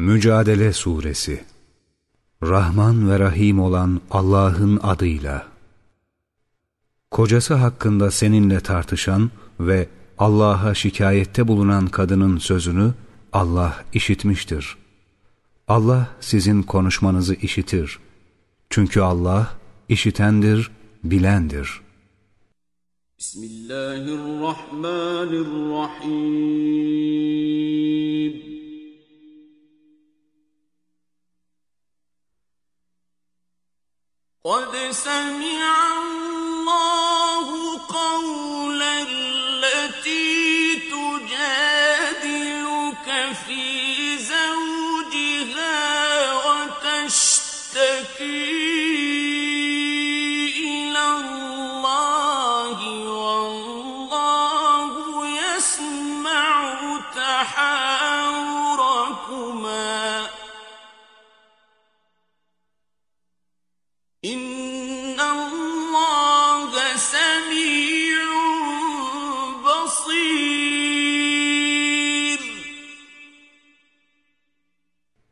Mücadele Suresi Rahman ve Rahim olan Allah'ın adıyla Kocası hakkında seninle tartışan ve Allah'a şikayette bulunan kadının sözünü Allah işitmiştir. Allah sizin konuşmanızı işitir. Çünkü Allah işitendir, bilendir. Bismillahirrahmanirrahim قد سمع الله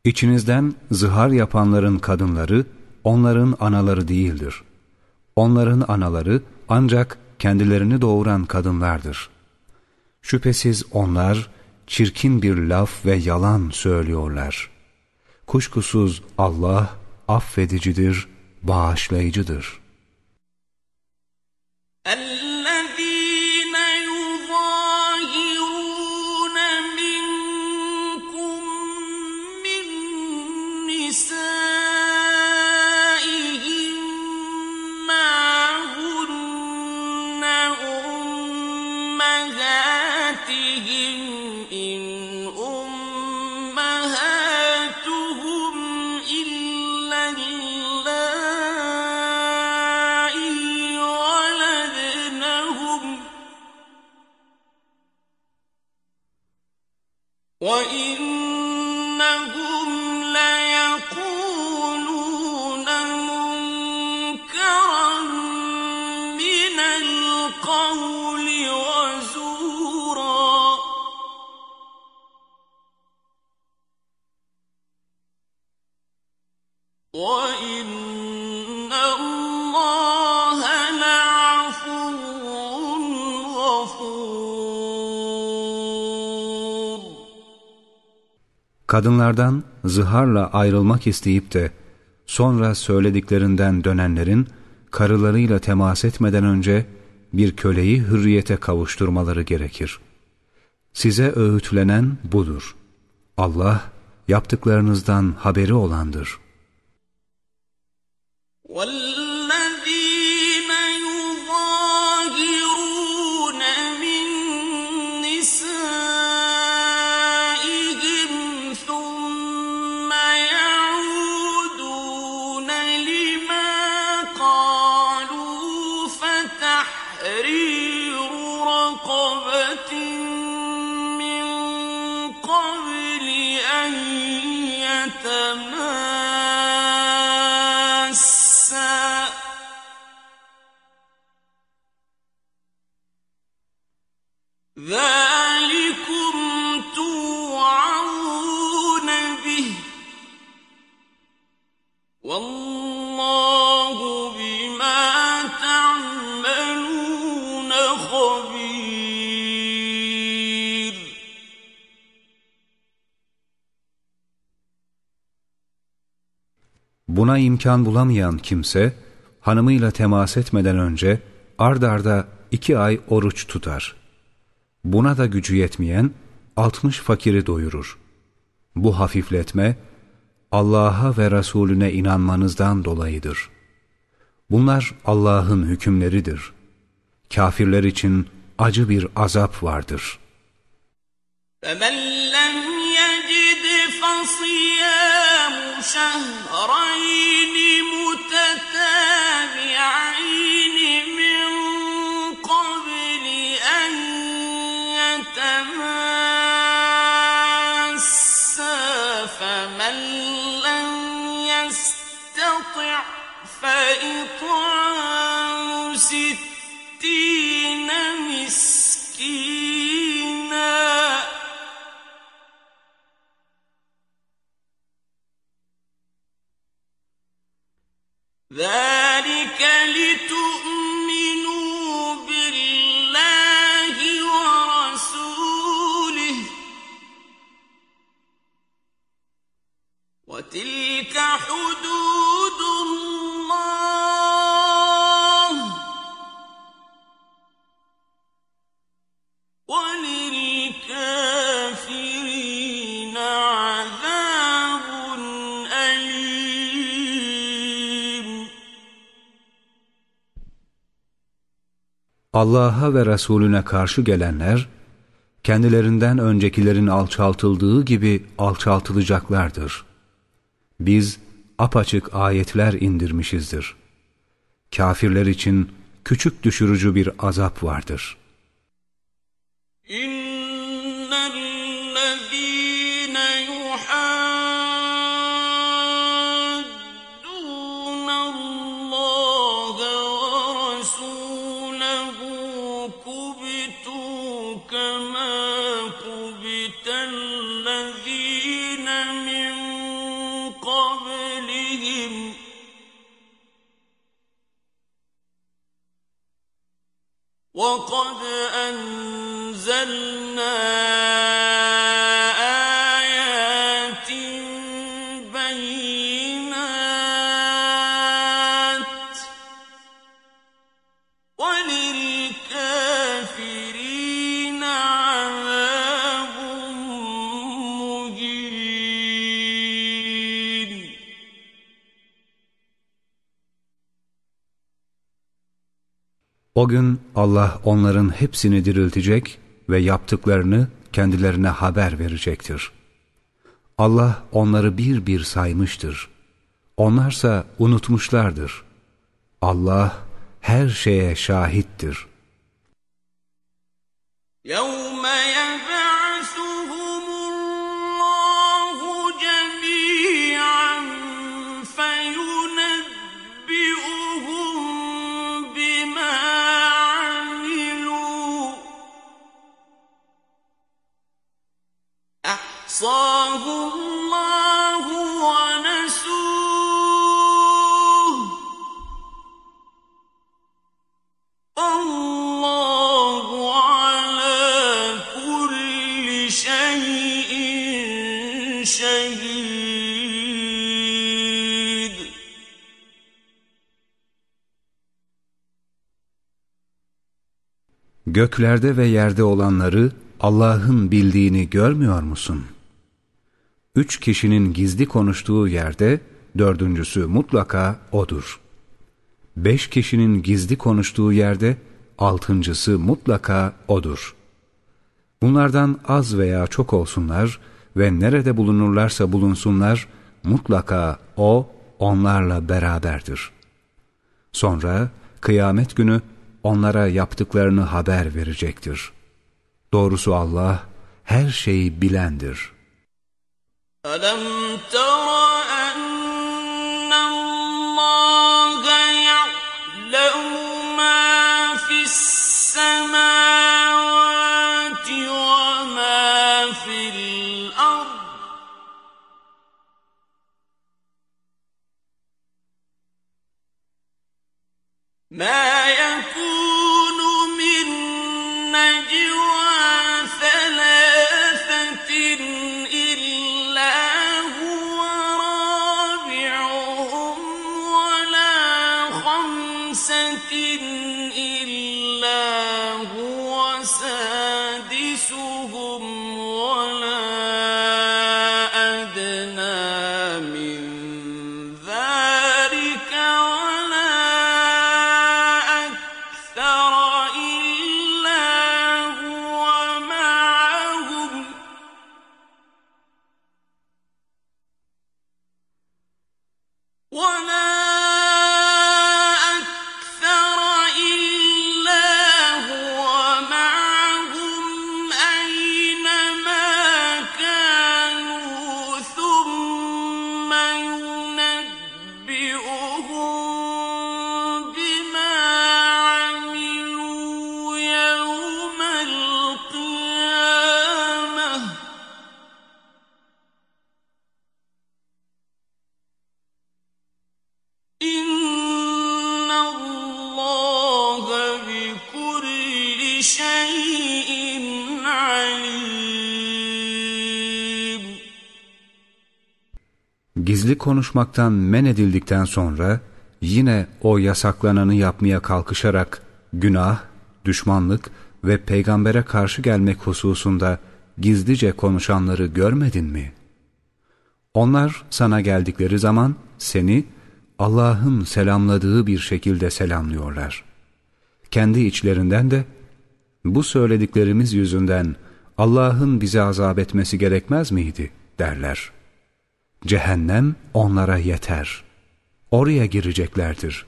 İçinizden zihar yapanların kadınları onların anaları değildir. Onların anaları ancak kendilerini doğuran kadınlardır. Şüphesiz onlar çirkin bir laf ve yalan söylüyorlar. Kuşkusuz Allah affedicidir, bağışlayıcıdır. Allah وإنهم ليقولون منكرا من القول وزورا وإن Kadınlardan zıharla ayrılmak isteyip de sonra söylediklerinden dönenlerin karılarıyla temas etmeden önce bir köleyi hürriyete kavuşturmaları gerekir. Size öğütlenen budur. Allah yaptıklarınızdan haberi olandır. وَالَّذِينَ Buna imkan bulamayan kimse, hanımıyla temas etmeden önce ard arda iki ay oruç tutar. Buna da gücü yetmeyen, altmış fakiri doyurur. Bu hafifletme, Allah'a ve Resulüne inanmanızdan dolayıdır. Bunlar Allah'ın hükümleridir. Kafirler için acı bir azap vardır. فَمَنْ لَمْ يَجِدْ فَصِيَامُ شَهْرَيْنِ مُتَتَابِعَيْنِ مِنْ قَبْلِ أَنْ يَتَمَاسَّا فَمَنْ لَمْ يَسْتَطِعْ فَإِطْعَامُ سِتِّينَ ذلك لتؤمنوا بالله ورسوله. وتلك حدود Allah'a ve Resulüne karşı gelenler, kendilerinden öncekilerin alçaltıldığı gibi alçaltılacaklardır. Biz apaçık ayetler indirmişizdir. Kafirler için küçük düşürücü bir azap vardır. İn وقد أنزلنا O gün Allah onların hepsini diriltecek ve yaptıklarını kendilerine haber verecektir. Allah onları bir bir saymıştır. Onlarsa unutmuşlardır. Allah her şeye şahittir. يَوْمَ Göklerde ve yerde olanları Allah'ın bildiğini görmüyor musun? Üç kişinin gizli konuştuğu yerde dördüncüsü mutlaka O'dur. Beş kişinin gizli konuştuğu yerde altıncısı mutlaka O'dur. Bunlardan az veya çok olsunlar ve nerede bulunurlarsa bulunsunlar mutlaka O onlarla beraberdir. Sonra kıyamet günü onlara yaptıklarını haber verecektir. Doğrusu Allah her şeyi bilendir. أَلَمْ تَرَ أَنَّ اللّٰهَ يَعْلَمُ مَا فِي السَّمَاوَاتِ وَمَا فِي الْأَرْضِ مَا Gizli konuşmaktan men edildikten sonra yine o yasaklananı yapmaya kalkışarak günah, düşmanlık ve peygambere karşı gelmek hususunda gizlice konuşanları görmedin mi? Onlar sana geldikleri zaman seni Allah'ın selamladığı bir şekilde selamlıyorlar. kendi içlerinden de bu söylediklerimiz yüzünden Allah'ın bize azap etmesi gerekmez miydi derler. Cehennem onlara yeter. Oraya gireceklerdir.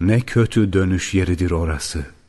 Ne kötü dönüş yeridir orası.''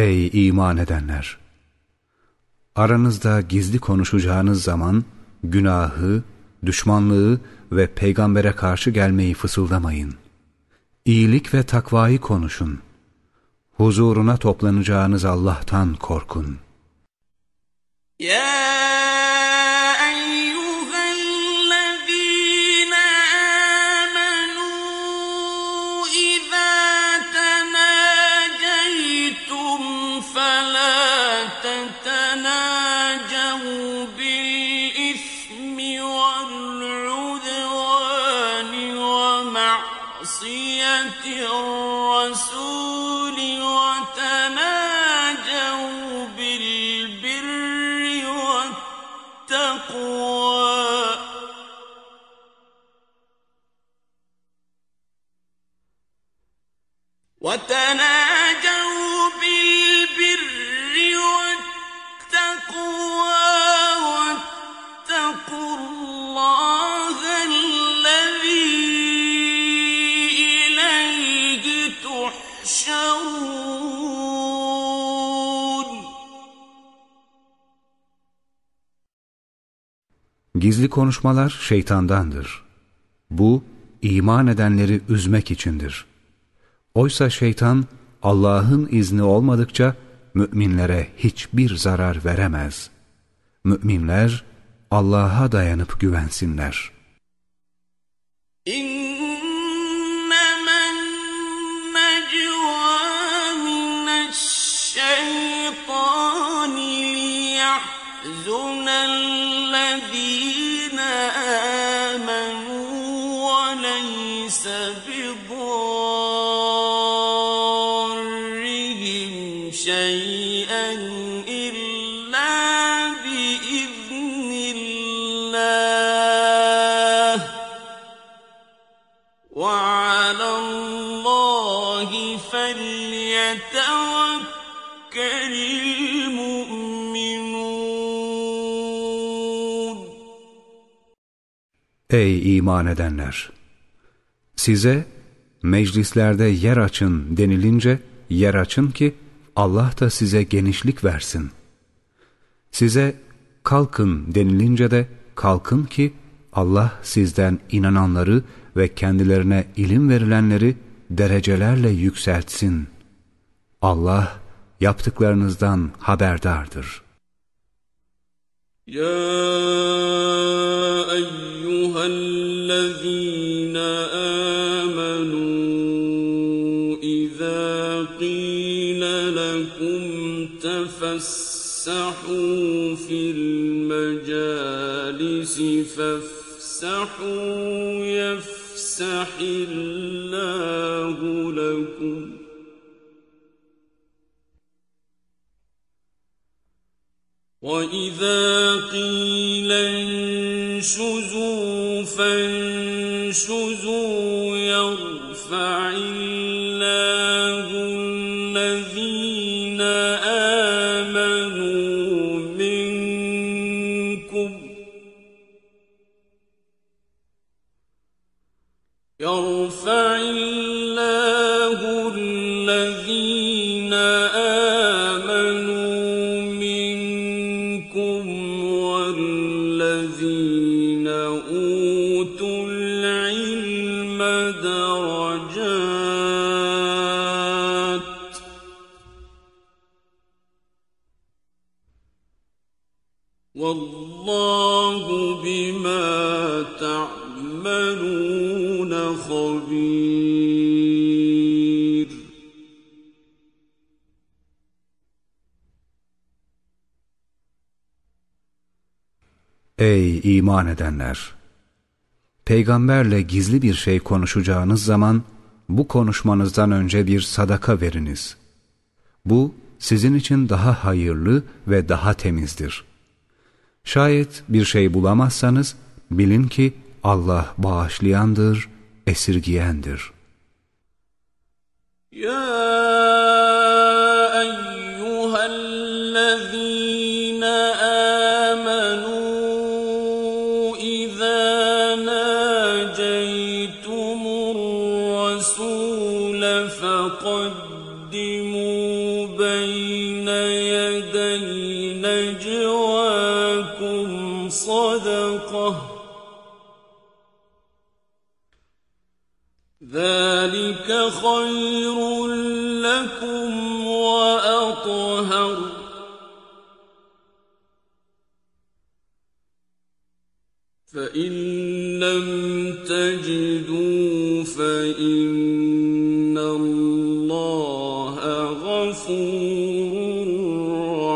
Ey iman edenler! Aranızda gizli konuşacağınız zaman günahı, düşmanlığı ve peygambere karşı gelmeyi fısıldamayın. İyilik ve takvayı konuşun. Huzuruna toplanacağınız Allah'tan korkun. Yeah! Gizli konuşmalar şeytandandır. Bu, iman edenleri üzmek içindir. Oysa şeytan, Allah'ın izni olmadıkça müminlere hiçbir zarar veremez. Müminler, Allah'a dayanıp güvensinler. İn Ey iman edenler! Size meclislerde yer açın denilince yer açın ki Allah da size genişlik versin. Size kalkın denilince de kalkın ki Allah sizden inananları ve kendilerine ilim verilenleri derecelerle yükseltsin. Allah yaptıklarınızdan haberdardır. يا أيها الذين آمنوا إذا قيل لكم تفسحوا في المجالس فافسحوا يفسح الله لكم وإذا قيل انشزوا فانشزوا يرفع iman edenler! Peygamberle gizli bir şey konuşacağınız zaman bu konuşmanızdan önce bir sadaka veriniz. Bu sizin için daha hayırlı ve daha temizdir. Şayet bir şey bulamazsanız bilin ki Allah bağışlayandır, esirgiyendir. يا خير لكم وأطهر فإن لم تجدوا فإن الله غفور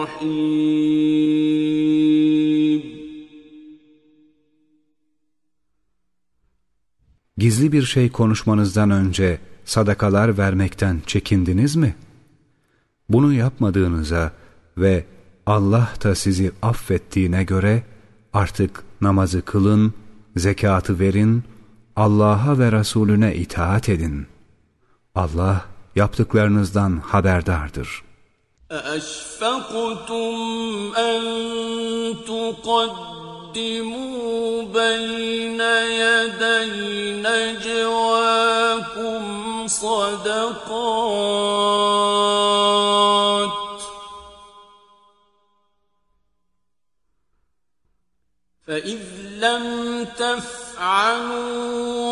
رحيم Gizli bir şey konuşmanızdan önce sadakalar vermekten çekindiniz mi? Bunu yapmadığınıza ve Allah da sizi affettiğine göre artık namazı kılın, zekatı verin, Allah'a ve Resulüne itaat edin. Allah yaptıklarınızdan haberdardır. أأشفقتم أن تقدموا بين يدي نجواكم صدقات. فإذ لم تفعلوا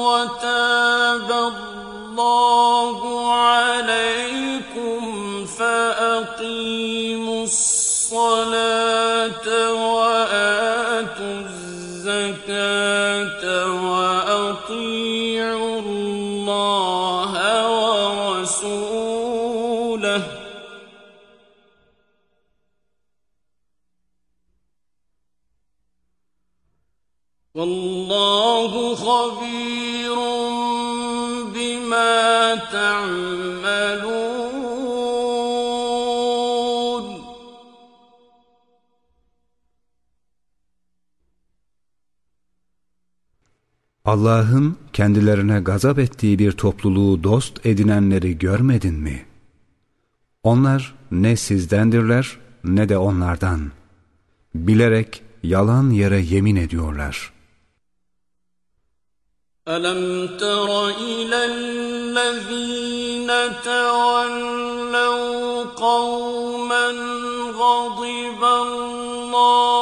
وتاب الله عليكم فأقيموا الصلاة وآتوا الزكاة وأطيعوا والله خبير بما تعملون Allah'ın kendilerine gazap ettiği bir topluluğu dost edinenleri görmedin mi? Onlar ne sizdendirler ne de onlardan. Bilerek yalan yere yemin ediyorlar. ألم تر إلى الذين تولوا قوما غضب الله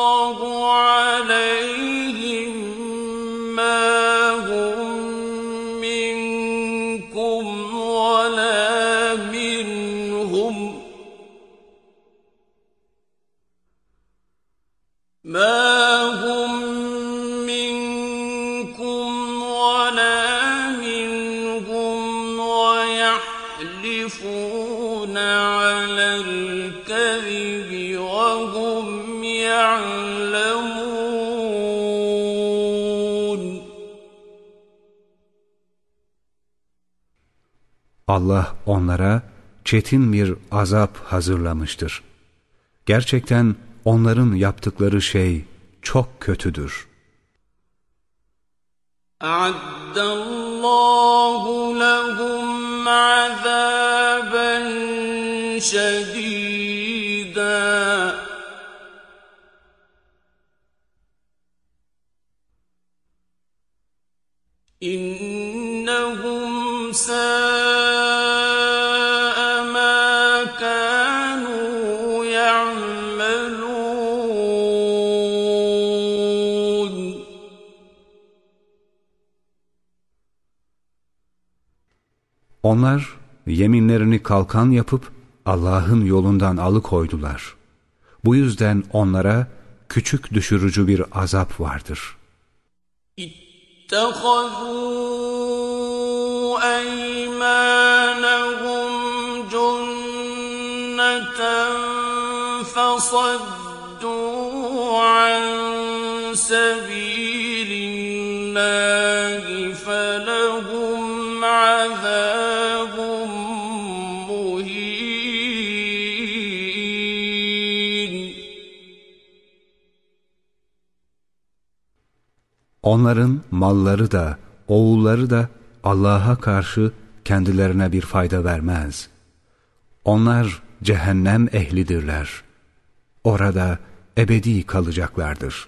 Allah onlara çetin bir azap hazırlamıştır. Gerçekten onların yaptıkları şey çok kötüdür. أعد الله لهم عذابا شديدا إنهم ساء Onlar yeminlerini kalkan yapıp Allah'ın yolundan alıkoydular. Bu yüzden onlara küçük düşürücü bir azap vardır. اتخذوا أيمانهم جنة فصدوا عن سبيل Onların malları da, oğulları da Allah'a karşı kendilerine bir fayda vermez. Onlar cehennem ehlidirler. Orada ebedi kalacaklardır.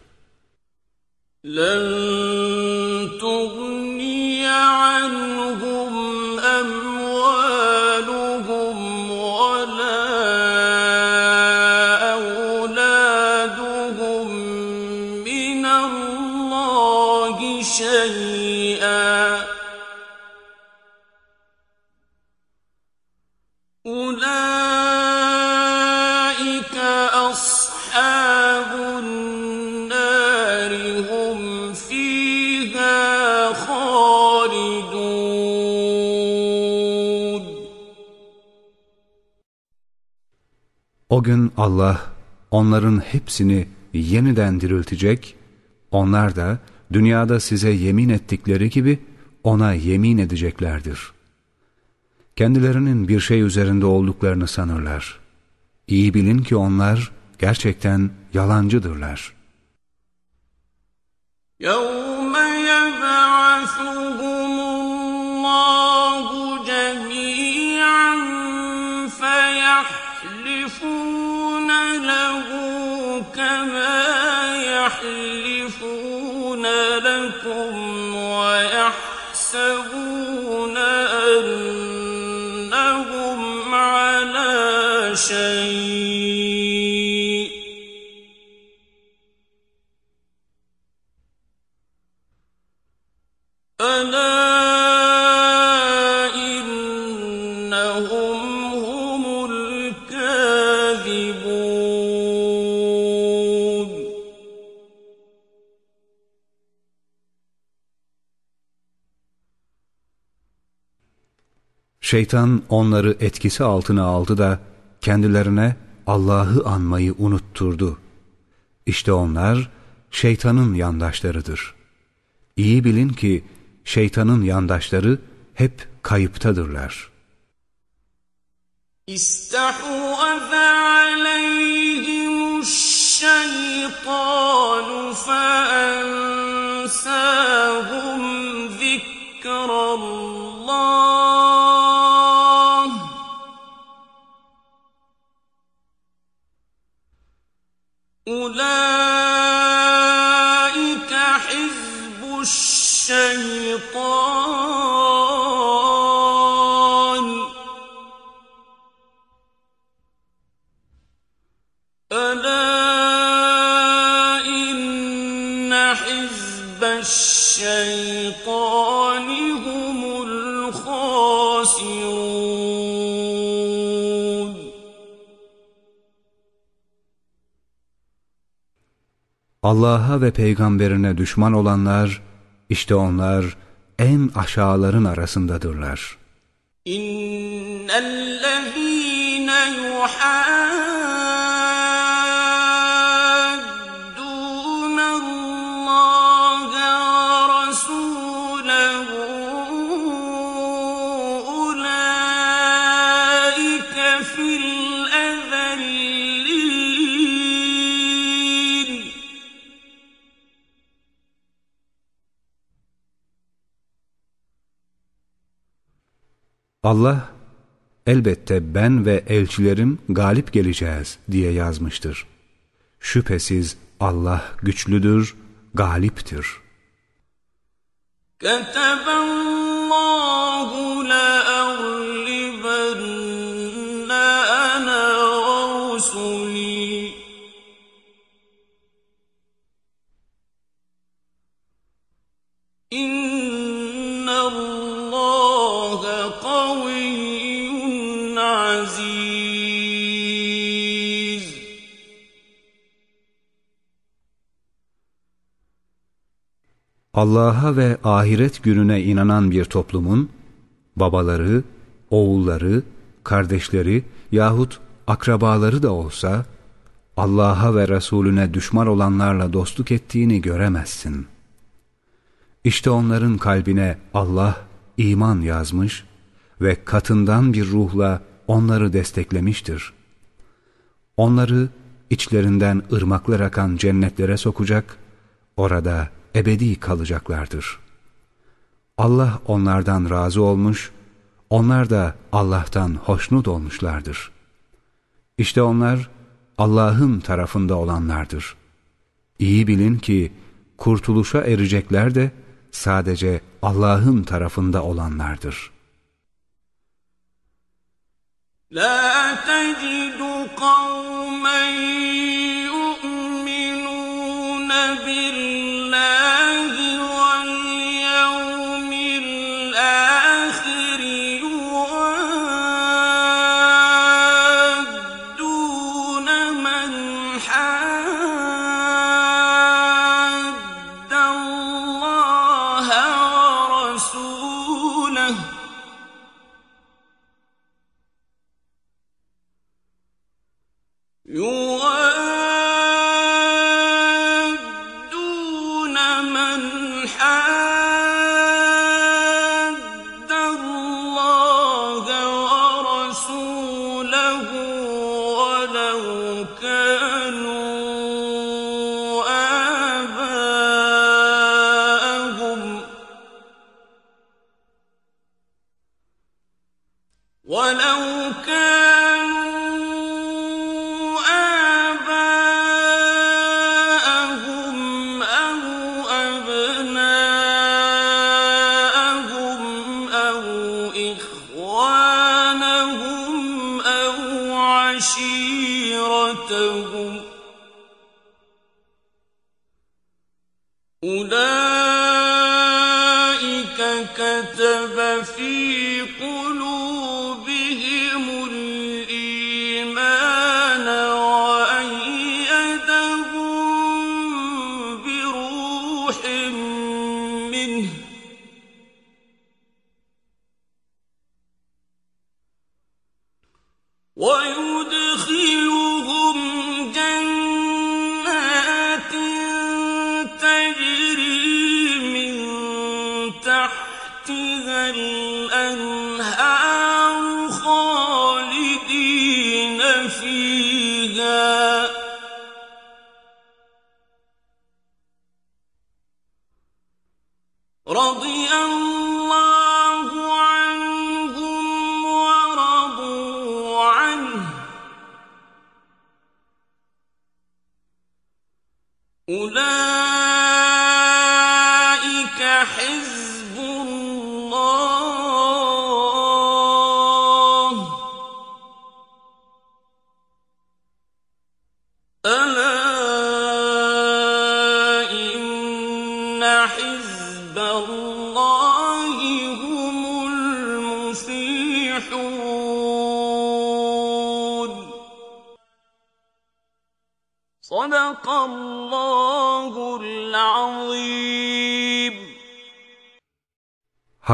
لن تغني عنهم O gün Allah onların hepsini yeniden diriltecek, onlar da dünyada size yemin ettikleri gibi ona yemin edeceklerdir. Kendilerinin bir şey üzerinde olduklarını sanırlar. İyi bilin ki onlar gerçekten yalancıdırlar. يوم يبعثهم الله فيحلفون له كما يحلفون لكم ويحسبون أنهم على شيء. Şeytan onları etkisi altına aldı da kendilerine Allah'ı anmayı unutturdu. İşte onlar şeytanın yandaşlarıdır. İyi bilin ki şeytanın yandaşları hep kayıptadırlar. İstahvaza aleyhimuş şeytanu أولئك Allah'a ve peygamberine düşman olanlar, işte onlar en aşağıların arasındadırlar. İnnellezîne Allah, elbette ben ve elçilerim galip geleceğiz diye yazmıştır. Şüphesiz Allah güçlüdür, galiptir. كتب الله Allah'a ve ahiret gününe inanan bir toplumun, babaları, oğulları, kardeşleri yahut akrabaları da olsa, Allah'a ve Resulüne düşman olanlarla dostluk ettiğini göremezsin. İşte onların kalbine Allah iman yazmış ve katından bir ruhla onları desteklemiştir. Onları içlerinden ırmaklar akan cennetlere sokacak, orada ebedi kalacaklardır. Allah onlardan razı olmuş, onlar da Allah'tan hoşnut olmuşlardır. İşte onlar Allah'ın tarafında olanlardır. İyi bilin ki kurtuluşa erecekler de sadece Allah'ın tarafında olanlardır. لا تجد قوما يؤمنون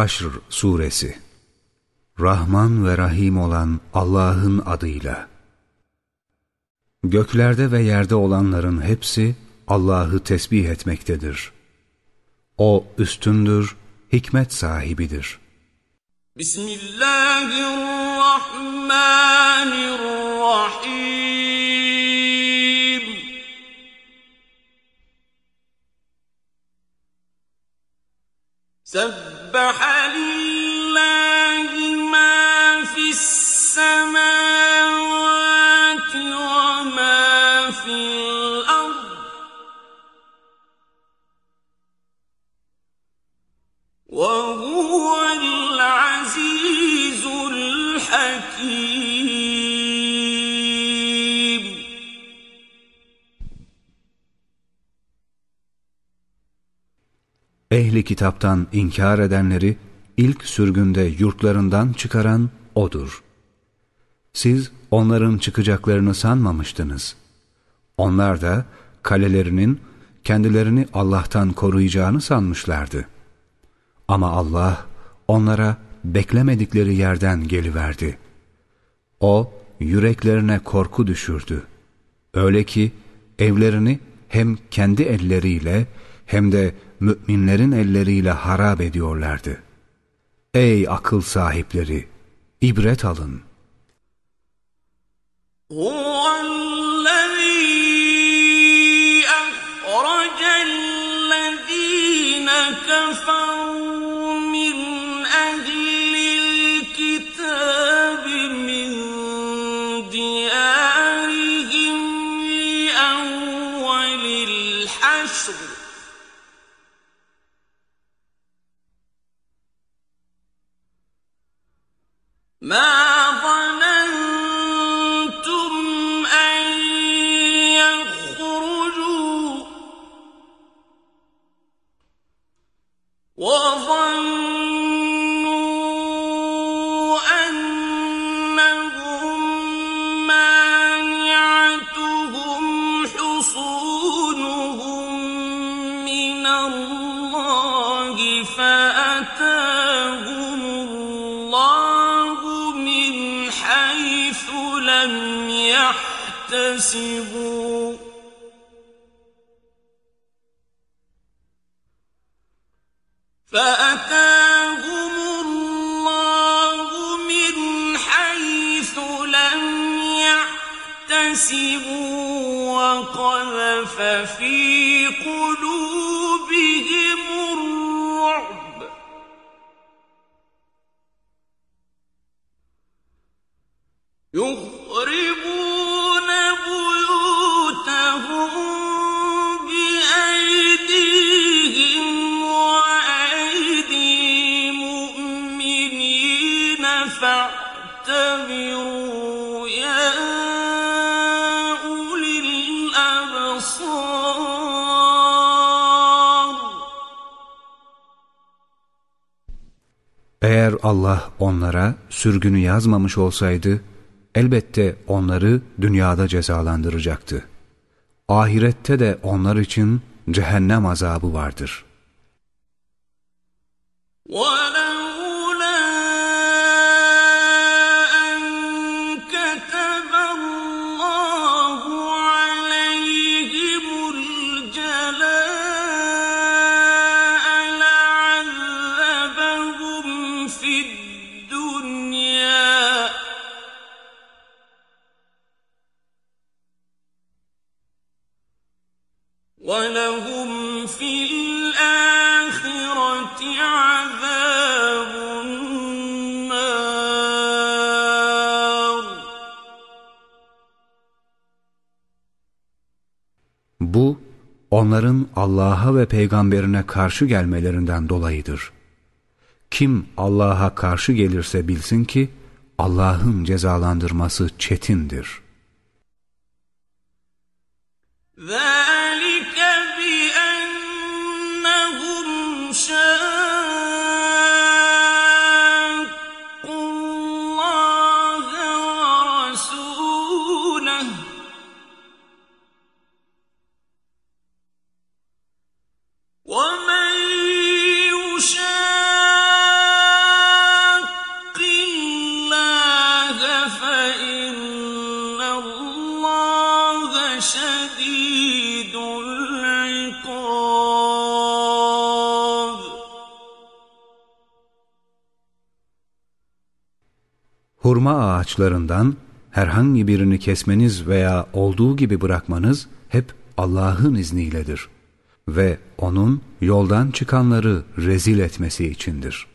Haşr Suresi Rahman ve Rahim olan Allah'ın adıyla Göklerde ve yerde olanların hepsi Allah'ı tesbih etmektedir. O üstündür, hikmet sahibidir. Bismillahirrahmanirrahim Sebbaha kitaptan inkar edenleri ilk sürgünde yurtlarından çıkaran O'dur. Siz onların çıkacaklarını sanmamıştınız. Onlar da kalelerinin kendilerini Allah'tan koruyacağını sanmışlardı. Ama Allah onlara beklemedikleri yerden geliverdi. O yüreklerine korku düşürdü. Öyle ki evlerini hem kendi elleriyle hem de müminlerin elleriyle harap ediyorlardı. Ey akıl sahipleri! ibret alın. هو الذي أخرج الذين كفروا sürgünü yazmamış olsaydı, elbette onları dünyada cezalandıracaktı. Ahirette de onlar için cehennem azabı vardır. Allah'a ve peygamberine karşı gelmelerinden dolayıdır. Kim Allah'a karşı gelirse bilsin ki, Allah'ın cezalandırması çetindir. Hurma ağaçlarından herhangi birini kesmeniz veya olduğu gibi bırakmanız hep Allah'ın izniyledir ve O'nun yoldan çıkanları rezil etmesi içindir.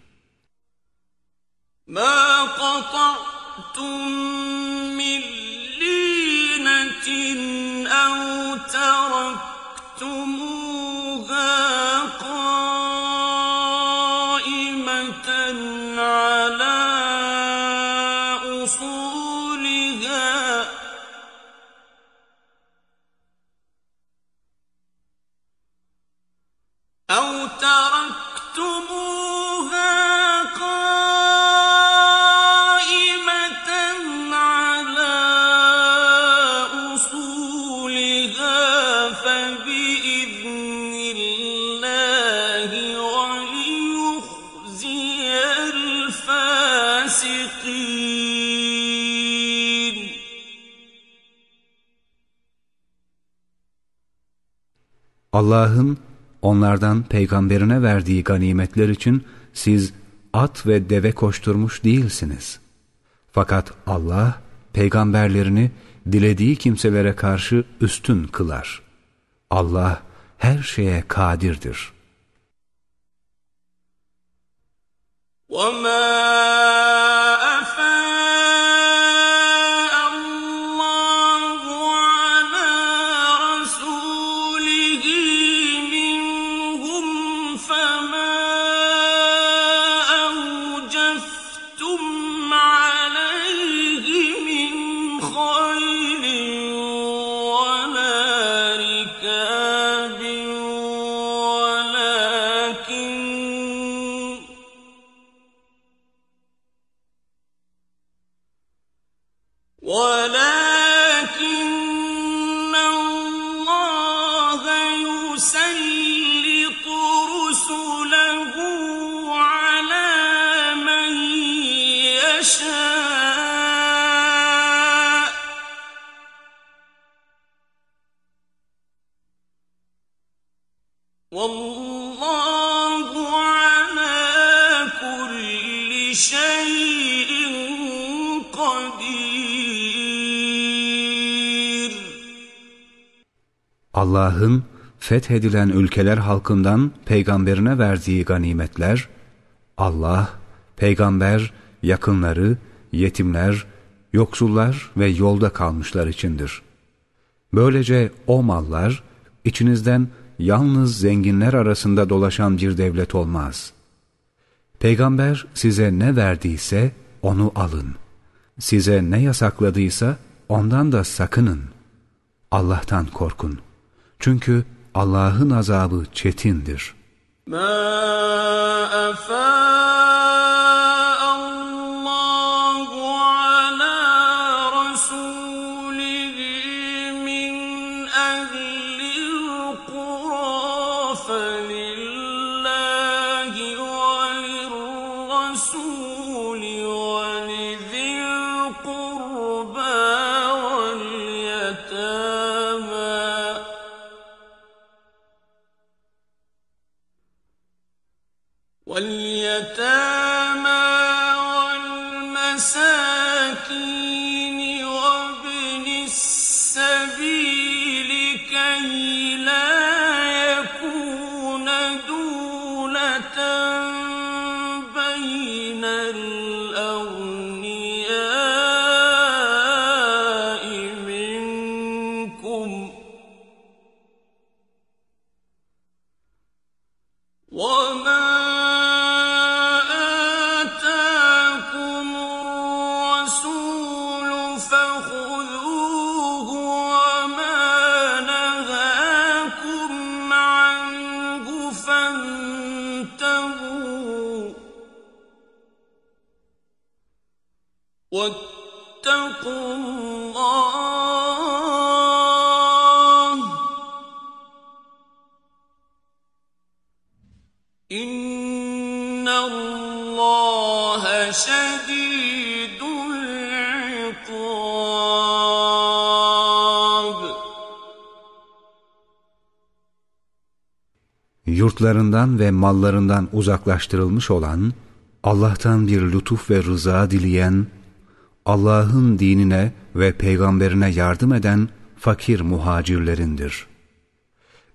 Allah'ın onlardan peygamberine verdiği ganimetler için siz at ve deve koşturmuş değilsiniz. Fakat Allah peygamberlerini dilediği kimselere karşı üstün kılar. Allah her şeye kadirdir. What? Allah'ın fethedilen ülkeler halkından peygamberine verdiği ganimetler, Allah, peygamber, yakınları, yetimler, yoksullar ve yolda kalmışlar içindir. Böylece o mallar, içinizden yalnız zenginler arasında dolaşan bir devlet olmaz. Peygamber size ne verdiyse onu alın. Size ne yasakladıysa ondan da sakının. Allah'tan korkun. Çünkü Allah'ın azabı çetindir. ما أفاء yurtlarından ve mallarından uzaklaştırılmış olan, Allah'tan bir lütuf ve rıza dileyen, Allah'ın dinine ve peygamberine yardım eden fakir muhacirlerindir.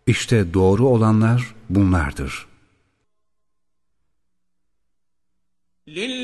İşte doğru olanlar bunlardır. Lil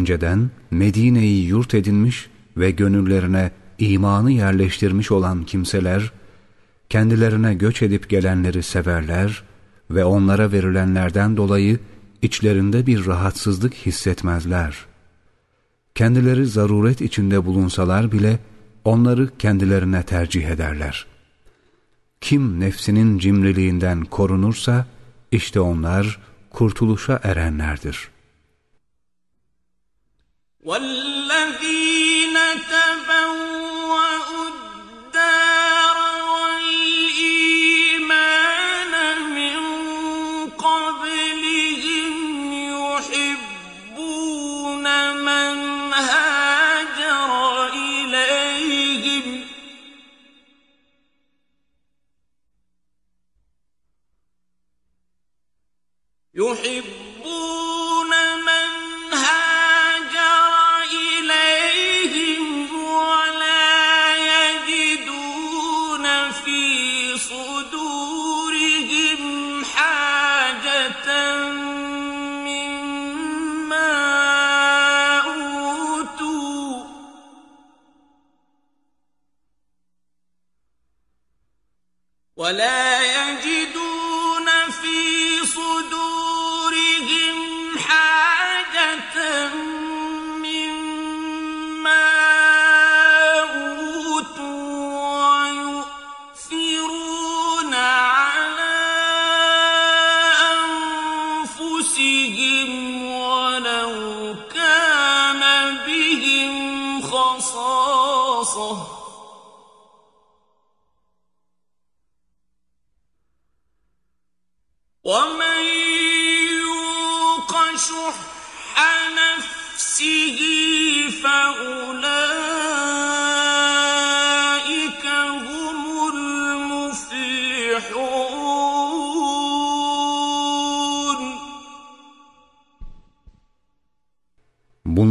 önceden Medine'yi yurt edinmiş ve gönüllerine imanı yerleştirmiş olan kimseler, kendilerine göç edip gelenleri severler ve onlara verilenlerden dolayı içlerinde bir rahatsızlık hissetmezler. Kendileri zaruret içinde bulunsalar bile onları kendilerine tercih ederler. Kim nefsinin cimriliğinden korunursa, işte onlar kurtuluşa erenlerdir.'' والذين تبوأوا الدار والإيمان من قبلهم يحبون من هاجر إليهم يحبون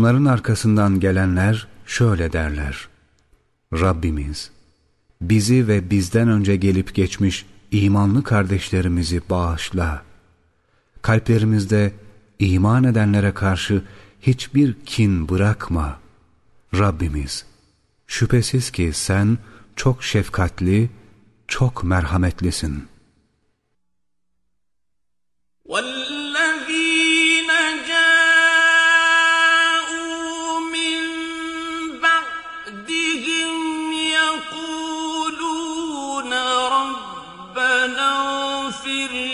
Bunların arkasından gelenler şöyle derler. Rabbimiz, bizi ve bizden önce gelip geçmiş imanlı kardeşlerimizi bağışla. Kalplerimizde iman edenlere karşı hiçbir kin bırakma. Rabbimiz, şüphesiz ki sen çok şefkatli, çok merhametlisin. فاغفر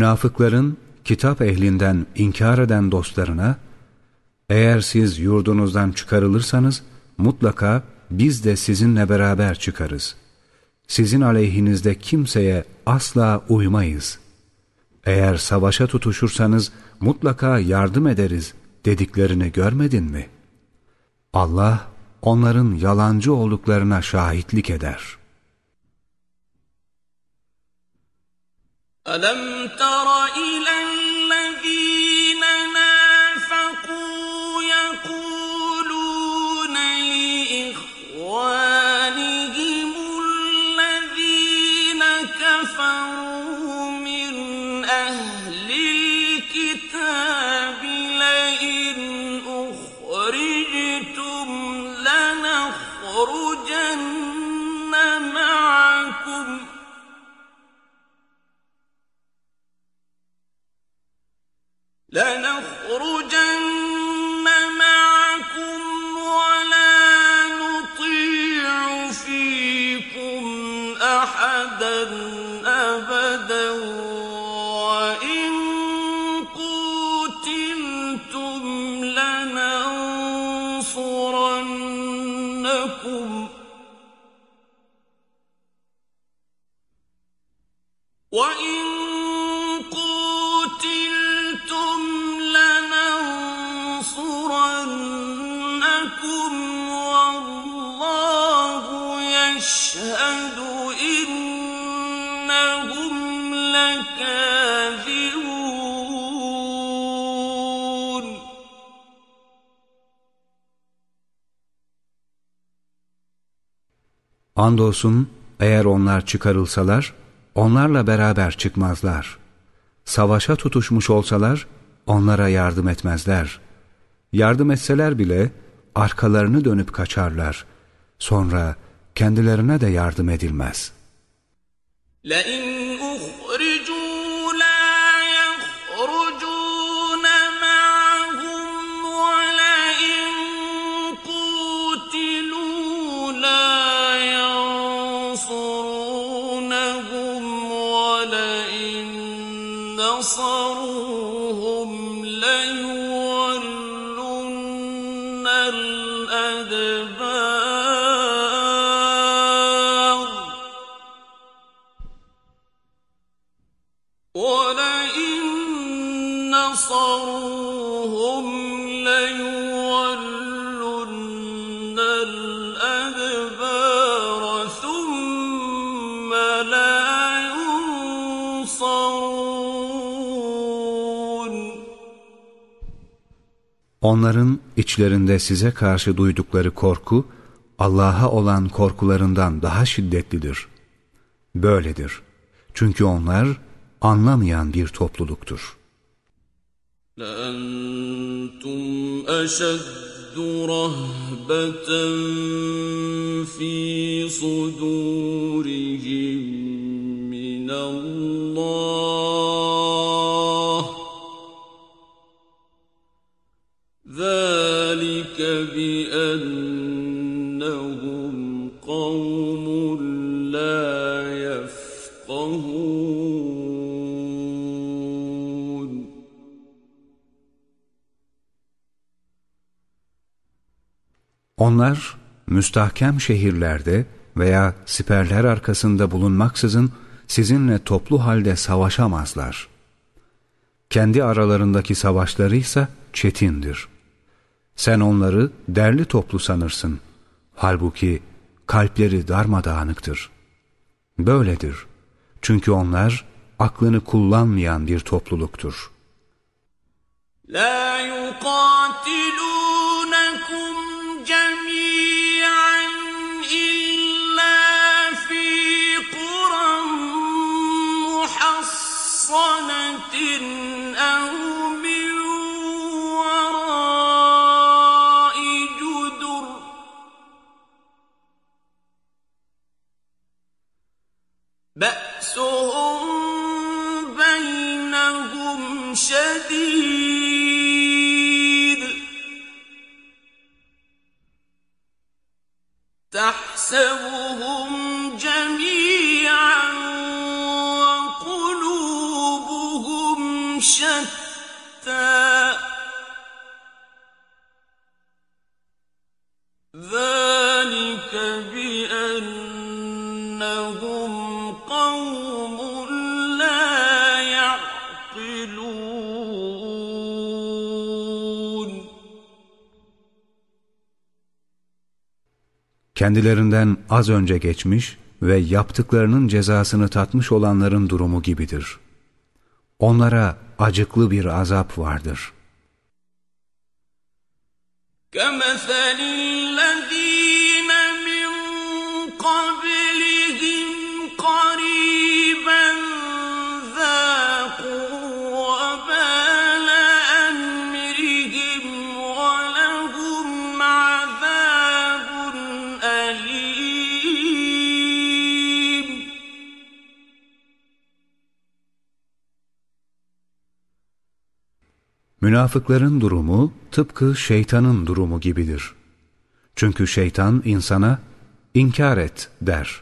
Münafıkların kitap ehlinden inkar eden dostlarına, eğer siz yurdunuzdan çıkarılırsanız mutlaka biz de sizinle beraber çıkarız. Sizin aleyhinizde kimseye asla uymayız. Eğer savaşa tutuşursanız mutlaka yardım ederiz dediklerini görmedin mi? Allah onların yalancı olduklarına şahitlik eder. أَلَمْ تَرَ إِلَى لنخرج Andolsun eğer onlar çıkarılsalar, onlarla beraber çıkmazlar. Savaşa tutuşmuş olsalar, onlara yardım etmezler. Yardım etseler bile arkalarını dönüp kaçarlar. Sonra kendilerine de yardım edilmez. لئن نصروهم Onların içlerinde size karşı duydukları korku, Allah'a olan korkularından daha şiddetlidir. Böyledir. Çünkü onlar anlamayan bir topluluktur. لأنتم أشد رهبة في صدورهم من الله Onlar müstahkem şehirlerde veya siperler arkasında bulunmaksızın sizinle toplu halde savaşamazlar. Kendi aralarındaki savaşları ise çetindir. Sen onları derli toplu sanırsın. Halbuki kalpleri darmadağınıktır. Böyledir. Çünkü onlar aklını kullanmayan bir topluluktur. La yuqatilun بينهم شديد تحسبهم جميعا وقلوبهم شتى ذلك Kendilerinden az önce geçmiş ve yaptıklarının cezasını tatmış olanların durumu gibidir. Onlara acıklı bir azap vardır. كمثل الذين Münafıkların durumu tıpkı şeytanın durumu gibidir. Çünkü şeytan insana inkar et der.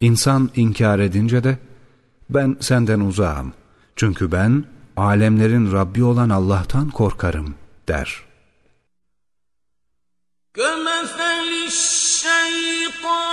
İnsan inkar edince de ben senden uzağım. Çünkü ben alemlerin Rabbi olan Allah'tan korkarım der. كمثل الشيطان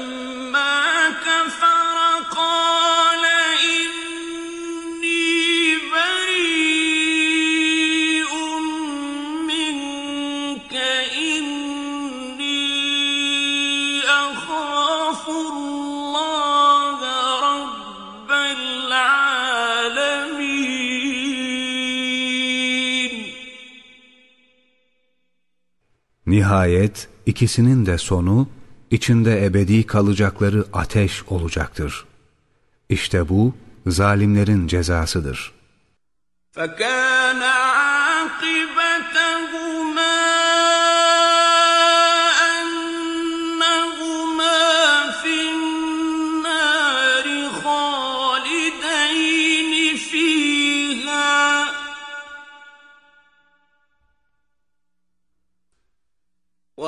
Nihayet ikisinin de sonu içinde ebedi kalacakları ateş olacaktır. İşte bu zalimlerin cezasıdır. فكان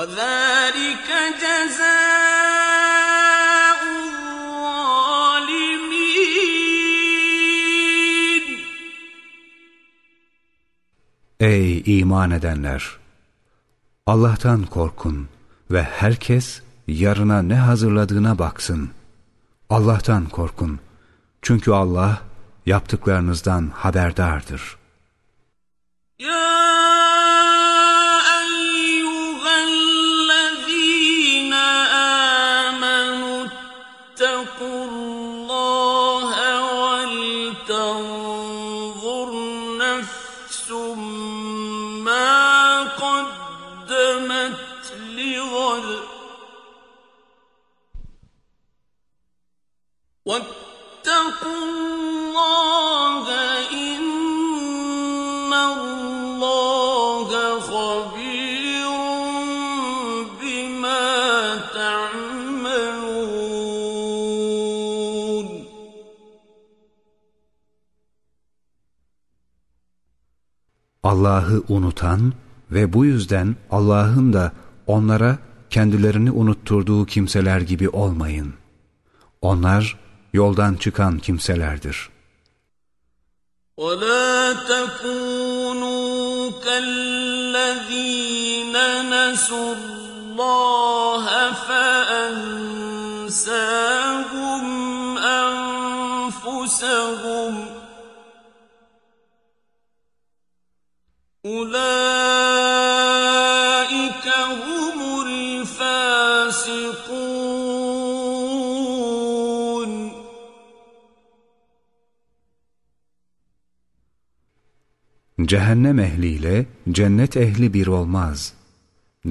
وذلك جزاء الظالمين Ey iman edenler! Allah'tan korkun ve herkes yarına ne hazırladığına baksın. Allah'tan korkun. Çünkü Allah yaptıklarınızdan haberdardır. يا Allah'ı unutan ve bu yüzden Allah'ın da onlara kendilerini unutturduğu kimseler gibi olmayın. Onlar yoldan çıkan kimselerdir. ولا تكونوا كالذين نسوا الله فأنساهم أنفسهم أولئك Cehennem ehliyle cennet ehli bir olmaz.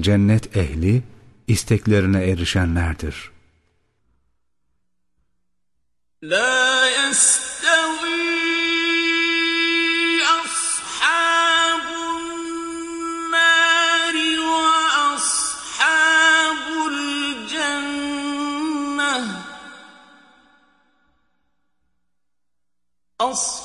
Cennet ehli isteklerine erişenlerdir. لا يستوي أصحاب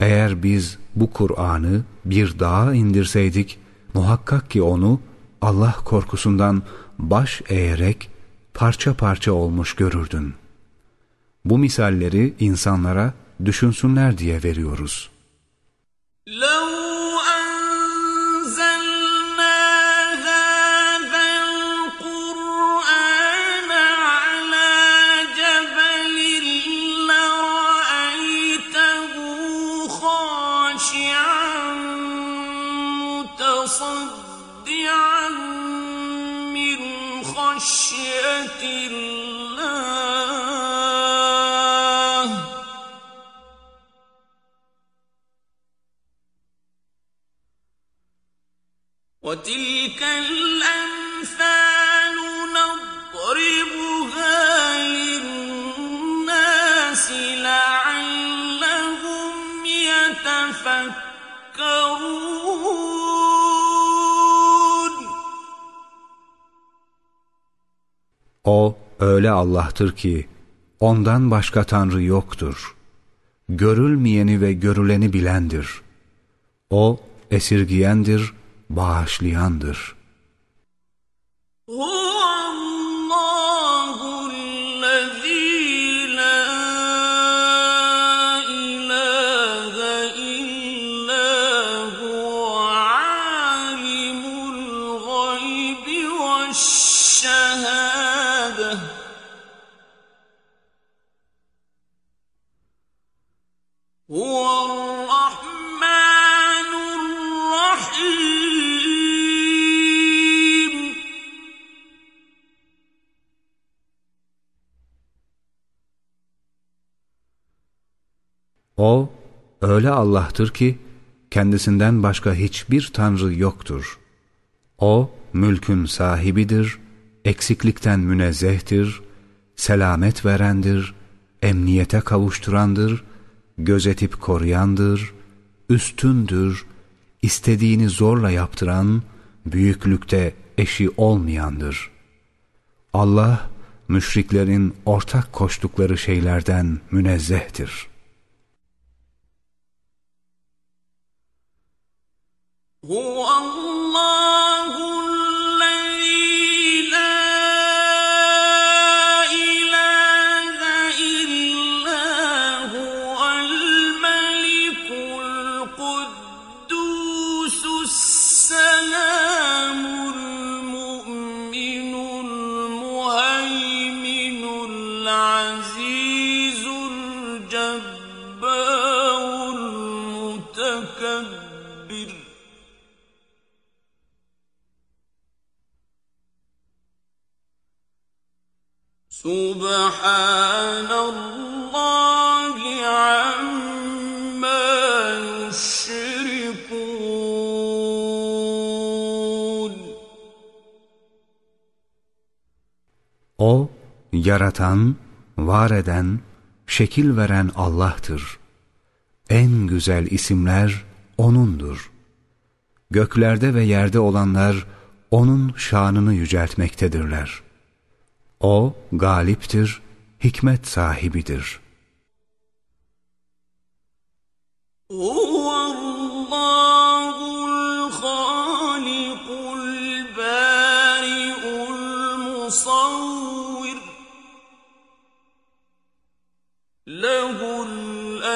Eğer biz bu Kur'an'ı bir dağa indirseydik, muhakkak ki onu Allah korkusundan baş eğerek parça parça olmuş görürdün. Bu misalleri insanlara düşünsünler diye veriyoruz. لو وتلك الأمثال نضربها للناس لعلهم يتفكرون O öyle Allah'tır ki ondan başka Tanrı yoktur. Görülmeyeni ve görüleni bilendir. O esirgiyendir, bağışlayandır. هو O öyle Allah'tır ki kendisinden başka hiçbir Tanrı yoktur. O mülkün sahibidir, eksiklikten münezzehtir, selamet verendir, emniyete kavuşturandır, gözetip koruyandır, üstündür, istediğini zorla yaptıran, büyüklükte eşi olmayandır. Allah, müşriklerin ortak koştukları şeylerden münezzehtir. هو الله. Yaratan, var eden, şekil veren Allah'tır. En güzel isimler O'nundur. Göklerde ve yerde olanlar O'nun şanını yüceltmektedirler. O, galiptir, hikmet sahibidir. هو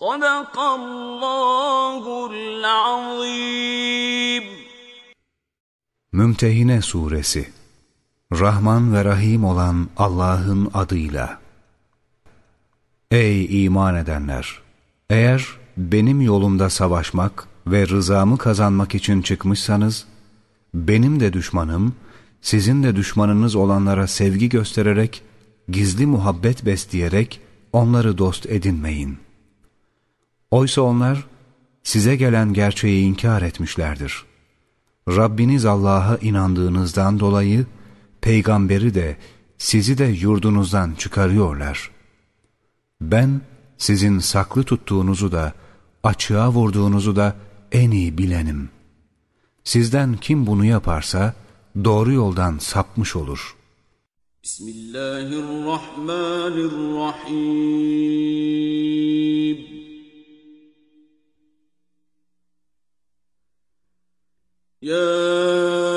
Sadakallahul. Mümtehine Suresi Rahman ve Rahim olan Allah'ın adıyla. Ey iman edenler! Eğer benim yolumda savaşmak ve rızamı kazanmak için çıkmışsanız, benim de düşmanım, sizin de düşmanınız olanlara sevgi göstererek, gizli muhabbet besleyerek onları dost edinmeyin.'' Oysa onlar size gelen gerçeği inkar etmişlerdir. Rabbiniz Allah'a inandığınızdan dolayı peygamberi de sizi de yurdunuzdan çıkarıyorlar. Ben sizin saklı tuttuğunuzu da açığa vurduğunuzu da en iyi bilenim. Sizden kim bunu yaparsa doğru yoldan sapmış olur. Bismillahirrahmanirrahim. Ya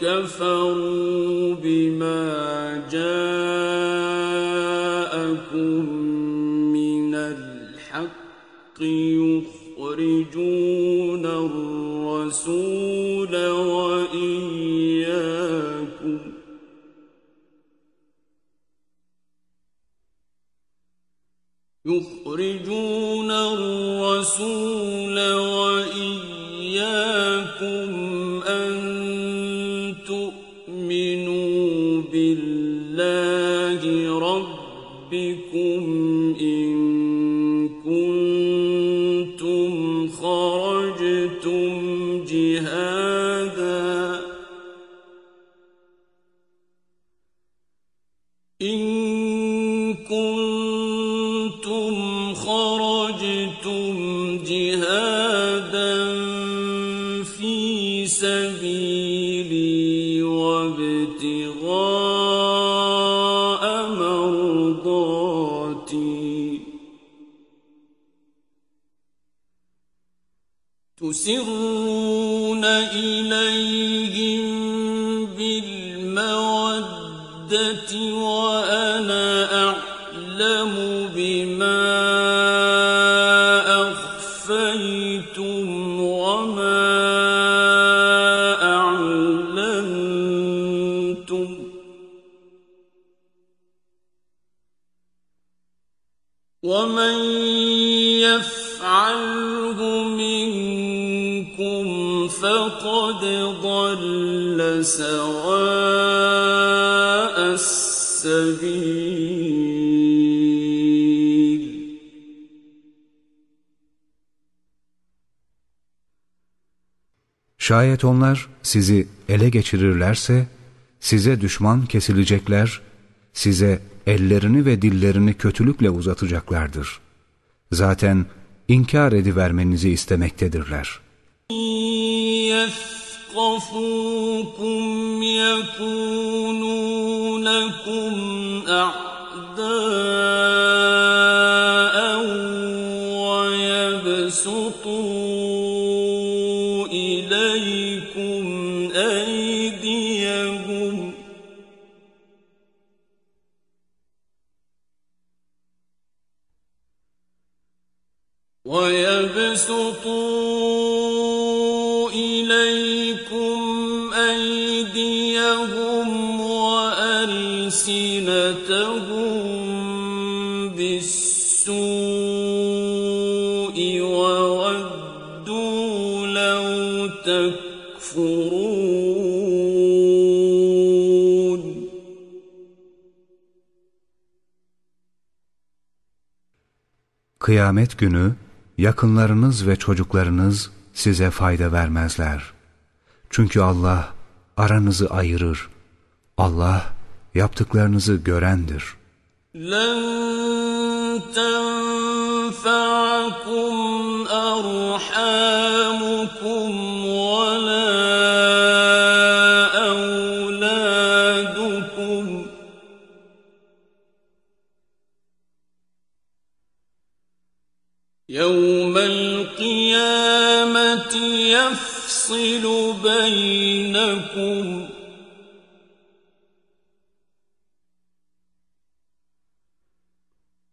كفروا بما جاءكم من الحق يخرجون الرسول وإياكم يخرجون الرسول وإياكم تسرون إليهم بالمودة سواء السبيل Şayet onlar sizi ele geçirirlerse, size düşman kesilecekler, size ellerini ve dillerini kötülükle uzatacaklardır. Zaten inkar edivermenizi istemektedirler. ثقفوكم يكونونكم أعداء Kıyamet günü yakınlarınız ve çocuklarınız size fayda vermezler. Çünkü Allah aranızı ayırır. Allah yaptıklarınızı görendir. لن تنفعكم أرحامكم بينكم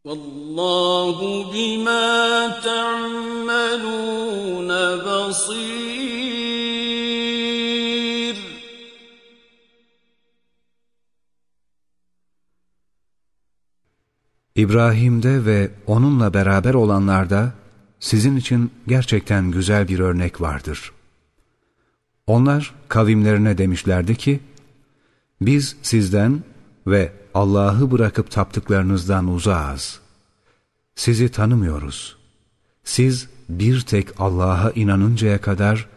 والله بما تعملون بصير İbrahim'de ve onunla beraber olanlarda sizin için gerçekten güzel bir örnek vardır. Onlar kavimlerine demişlerdi ki, biz sizden ve Allah'ı bırakıp taptıklarınızdan uzağız. Sizi tanımıyoruz. Siz bir tek Allah'a inanıncaya kadar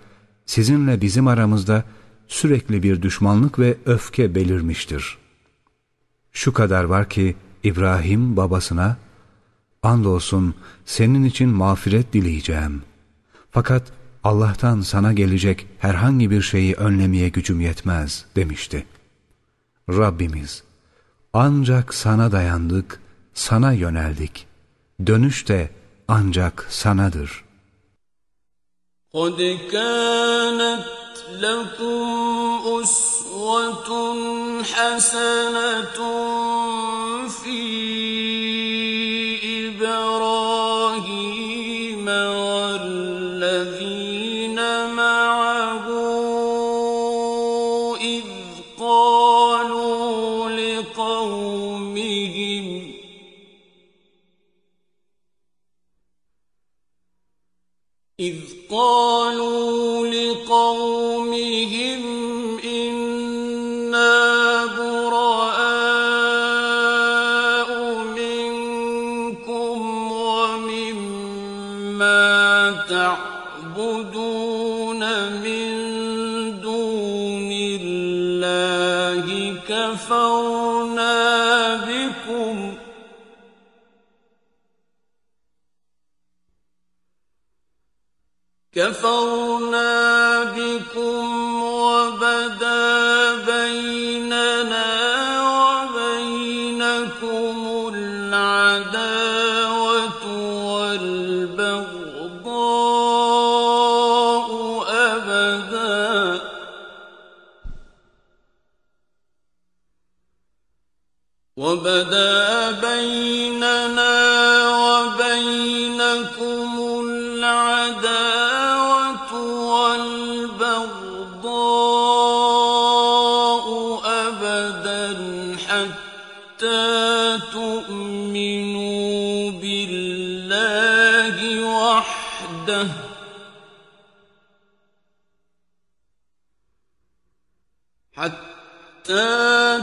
sizinle bizim aramızda sürekli bir düşmanlık ve öfke belirmiştir. Şu kadar var ki İbrahim babasına, andolsun senin için mağfiret dileyeceğim. Fakat Allah'tan sana gelecek herhangi bir şeyi önlemeye gücüm yetmez demişti. Rabbimiz, ancak sana dayandık, sana yöneldik. Dönüş de ancak sanadır. قد كانت لكم أسوة حسنة في الظالمين كفرنا بكم وبدا بيننا وبينكم العداوة والبغضاء أبدا. وبدا حتى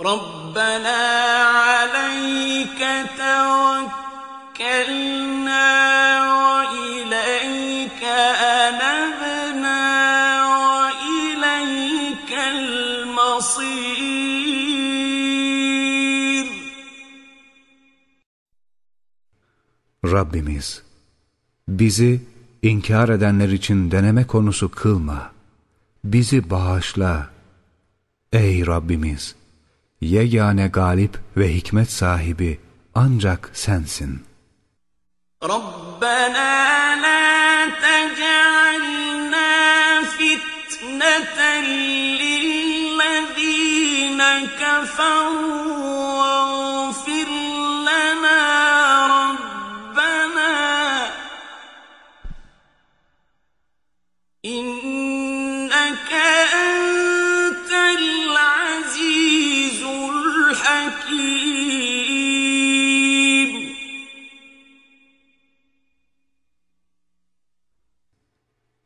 ربنا عليك توكلنا وإليك أنبنا وإليك المصير Rabbimiz, bizi inkar edenler için deneme konusu kılma. Bizi bağışla. Ey Rabbimiz! yegane galip ve hikmet sahibi ancak sensin. Rabbena la tec'alna fitneten lillezine keferu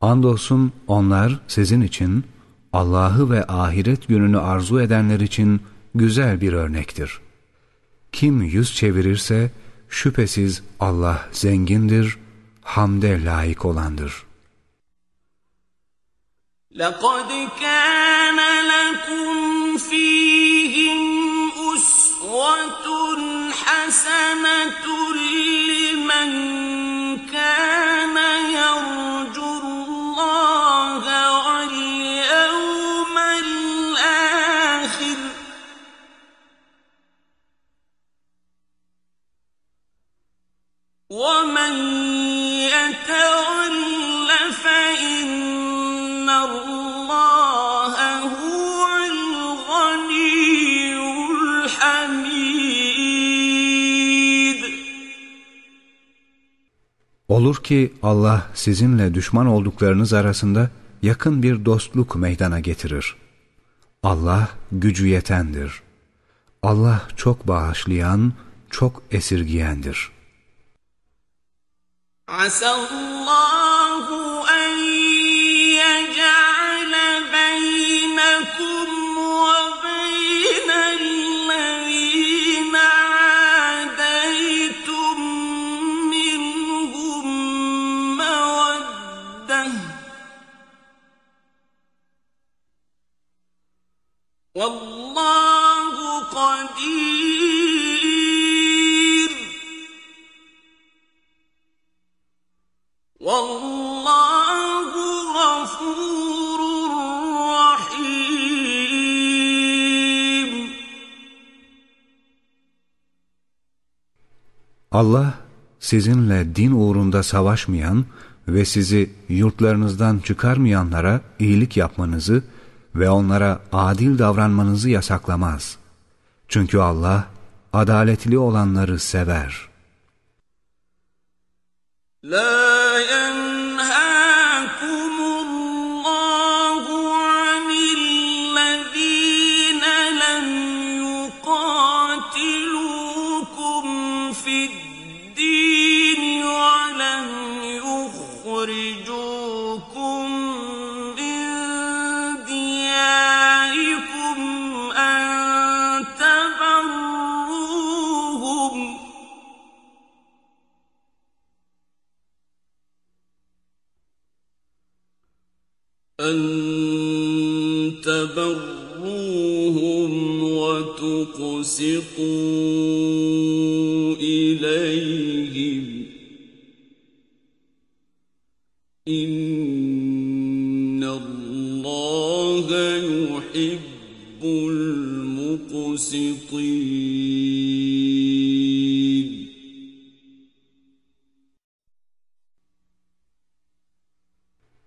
Andolsun onlar sizin için Allah'ı ve ahiret gününü arzu edenler için güzel bir örnektir. Kim yüz çevirirse şüphesiz Allah zengindir, hamde layık olandır. لَقَدْ كَانَ لَكُمْ فِيهِمْ أُسْوَةٌ حَسَنَةٌ لِمَنْ وَمَنْ يَتَوَلَّ فَإِنَّ اللَّهَ هُوَ الْغَنِيُّ الْحَمِيدُ Olur ki Allah sizinle düşman olduklarınız arasında yakın bir dostluk meydana getirir. Allah gücü yetendir. Allah çok bağışlayan, çok esirgiyendir. عسى الله أن يجعل بينكم وبين الذين عاديتم منهم مودة. والله Allah sizinle din uğrunda savaşmayan ve sizi yurtlarınızdan çıkarmayanlara iyilik yapmanızı ve onlara adil davranmanızı yasaklamaz. Çünkü Allah adaletli olanları sever. لا ين وتقسطوا إليهم إن الله يحب المقسطين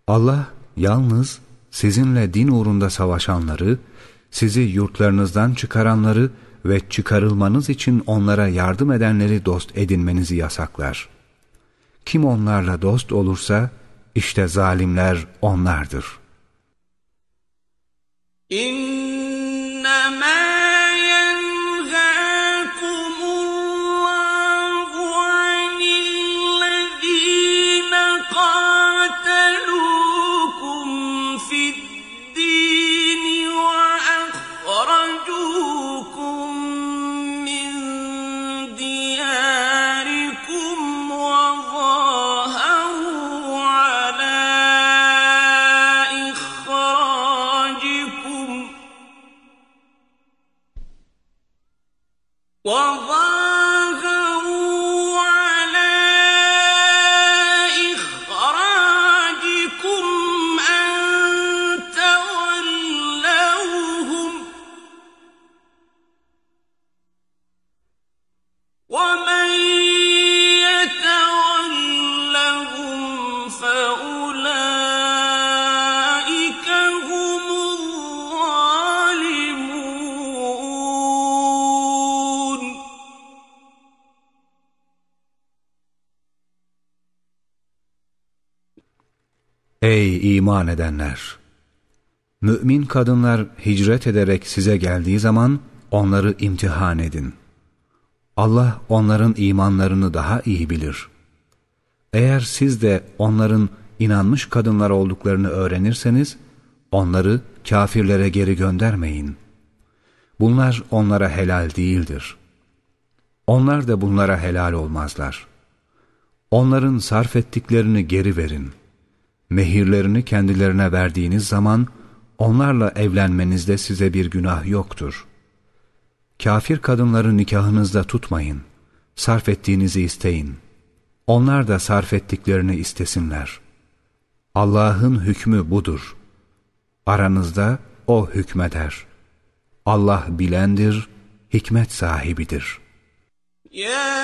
Allah yalnız sizinle din uğrunda savaşanları, sizi yurtlarınızdan çıkaranları ve çıkarılmanız için onlara yardım edenleri dost edinmenizi yasaklar. Kim onlarla dost olursa, işte zalimler onlardır. İnnemâ iman edenler! Mümin kadınlar hicret ederek size geldiği zaman onları imtihan edin. Allah onların imanlarını daha iyi bilir. Eğer siz de onların inanmış kadınlar olduklarını öğrenirseniz, onları kafirlere geri göndermeyin. Bunlar onlara helal değildir. Onlar da bunlara helal olmazlar. Onların sarf ettiklerini geri verin. Mehirlerini kendilerine verdiğiniz zaman, onlarla evlenmenizde size bir günah yoktur. Kafir kadınları nikahınızda tutmayın. Sarf ettiğinizi isteyin. Onlar da sarf ettiklerini istesinler. Allah'ın hükmü budur. Aranızda O hükmeder. Allah bilendir, hikmet sahibidir. Ya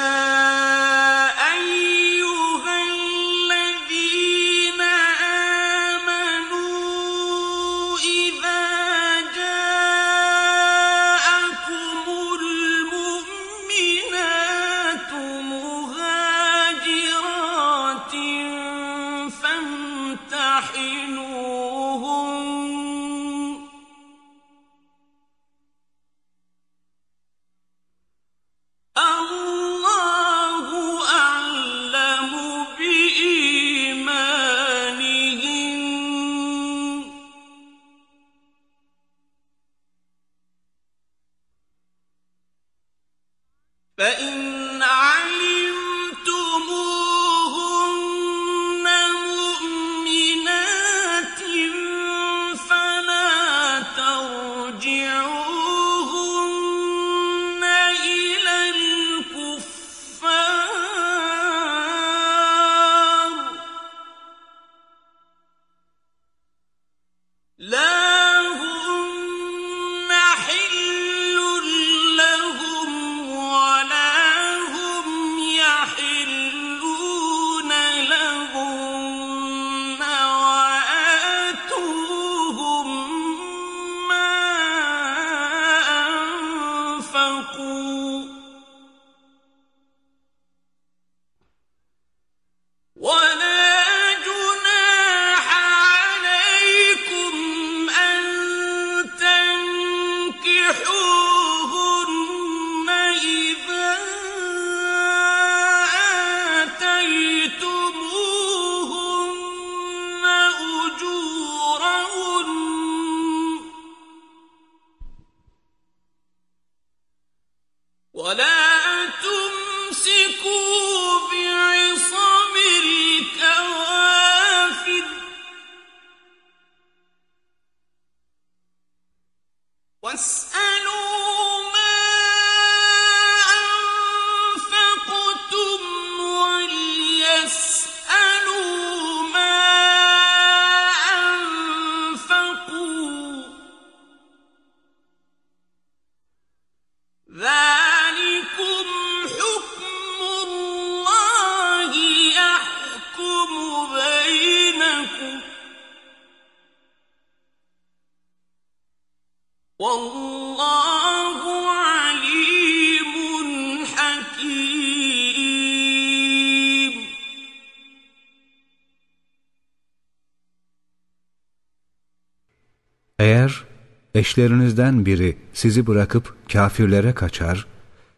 eşlerinizden biri sizi bırakıp kafirlere kaçar,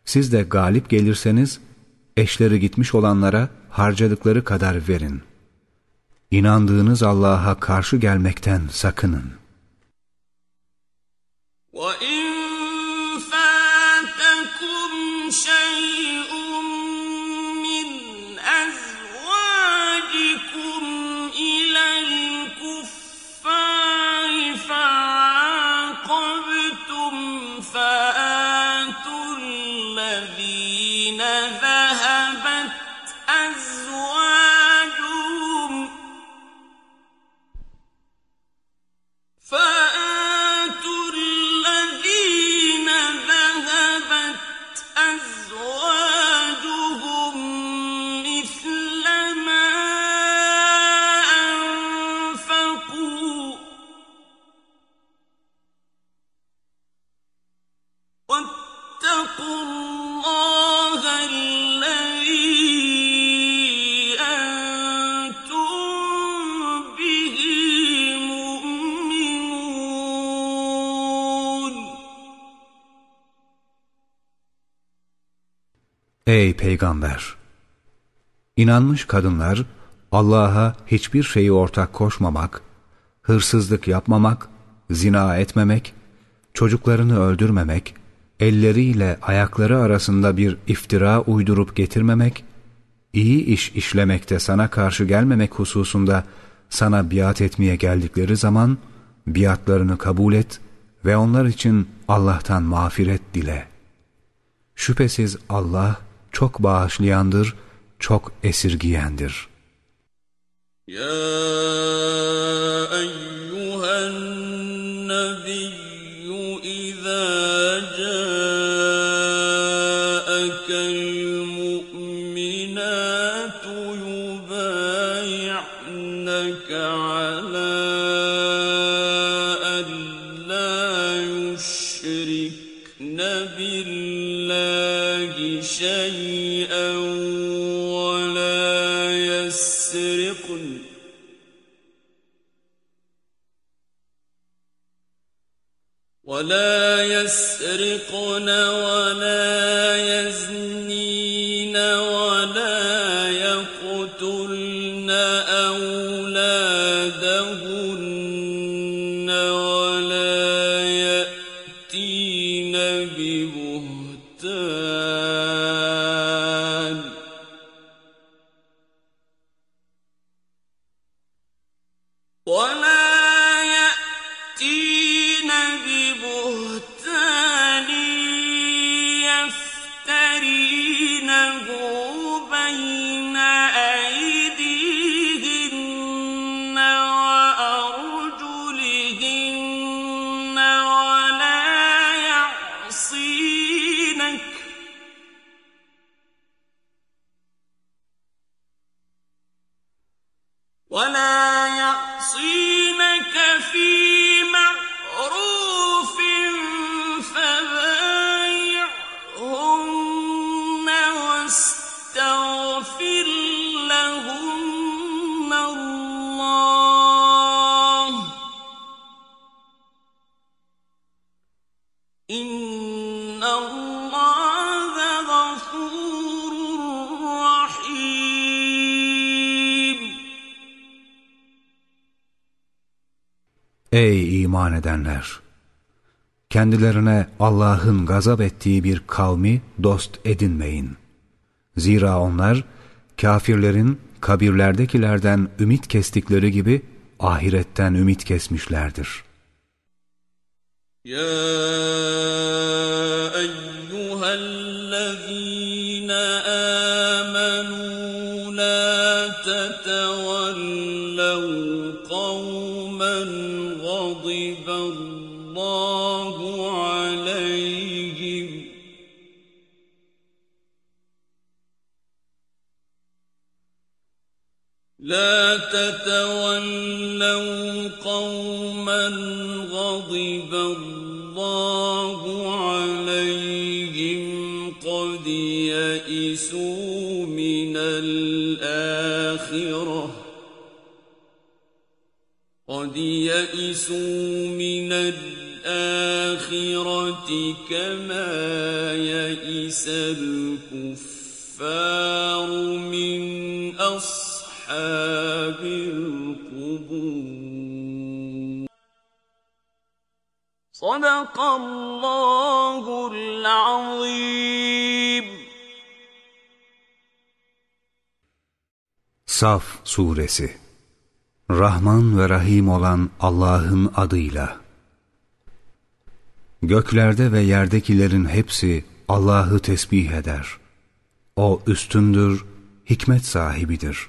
siz de galip gelirseniz, eşleri gitmiş olanlara harcadıkları kadar verin. İnandığınız Allah'a karşı gelmekten sakının. Ey peygamber! İnanmış kadınlar Allah'a hiçbir şeyi ortak koşmamak, hırsızlık yapmamak, zina etmemek, çocuklarını öldürmemek, elleriyle ayakları arasında bir iftira uydurup getirmemek, iyi iş işlemekte sana karşı gelmemek hususunda sana biat etmeye geldikleri zaman biatlarını kabul et ve onlar için Allah'tan mağfiret dile. Şüphesiz Allah çok bağışlayandır, çok esirgiyendir. Ya eyyühen nebiyyü ولا يسرقن ولا iman edenler! Kendilerine Allah'ın gazap ettiği bir kavmi dost edinmeyin. Zira onlar kafirlerin kabirlerdekilerden ümit kestikleri gibi ahiretten ümit kesmişlerdir. يا لا تتولوا قوما غضب الله عليهم قد يئسوا من الآخرة. قد يئسوا من الآخرة كما يئس الكفار من أصحاب القبور صدق الله العظيم Saf Suresi Rahman ve Rahim olan Allah'ın adıyla Göklerde ve yerdekilerin hepsi Allah'ı tesbih eder. O üstündür, hikmet sahibidir.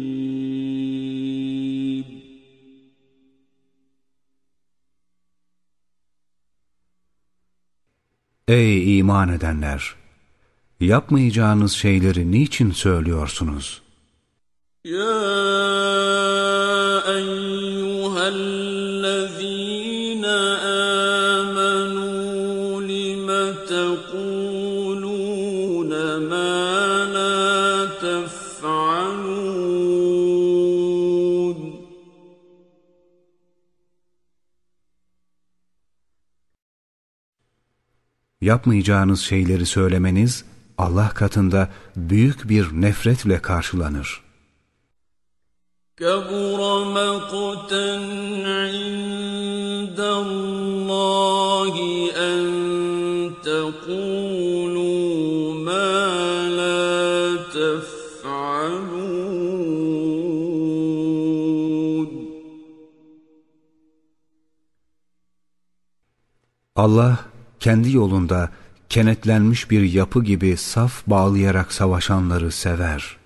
Ey iman edenler! Yapmayacağınız şeyleri niçin söylüyorsunuz? Ya eyyühellezine amenu lime tekulune ma la tef Yapmayacağınız şeyleri söylemeniz Allah katında büyük bir nefretle karşılanır. كبر مقتا عند الله أن تقولوا ما لا تفعلون Allah kendi yolunda kenetlenmiş bir yapı gibi saf bağlayarak savaşanları sever.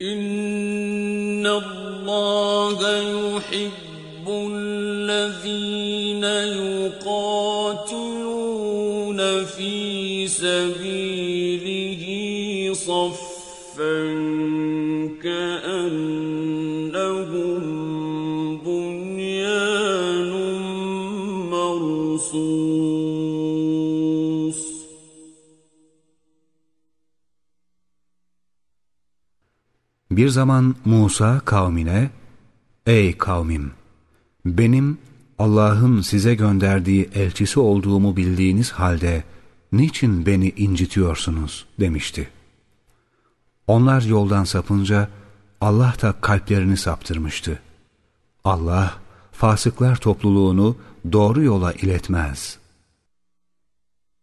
İnna Allah yuhibbul Bir zaman Musa kavmine, Ey kavmim! Benim Allah'ın size gönderdiği elçisi olduğumu bildiğiniz halde niçin beni incitiyorsunuz demişti. Onlar yoldan sapınca Allah da kalplerini saptırmıştı. Allah fasıklar topluluğunu doğru yola iletmez.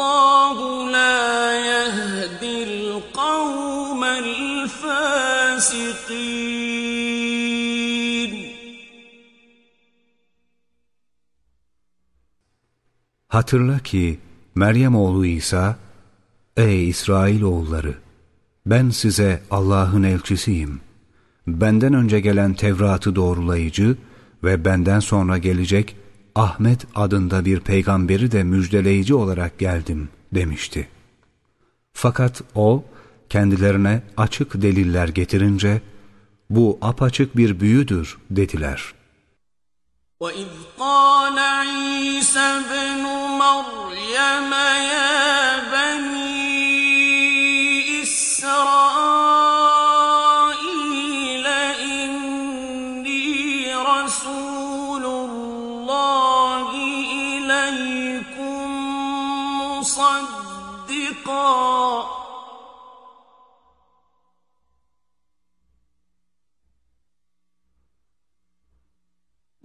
وَاللَّهُ لَا يَهْدِي الْقَوْمَ الْفَاسِقِينَ Hatırla ki Meryem oğlu İsa, Ey İsrail oğulları! Ben size Allah'ın elçisiyim. Benden önce gelen Tevrat'ı doğrulayıcı ve benden sonra gelecek Ahmet adında bir peygamberi de müjdeleyici olarak geldim demişti. Fakat o kendilerine açık deliller getirince bu apaçık bir büyüdür dediler. وَإِذْ قَالَ عِيسَى ابْنُ مَرْيَمَ يَا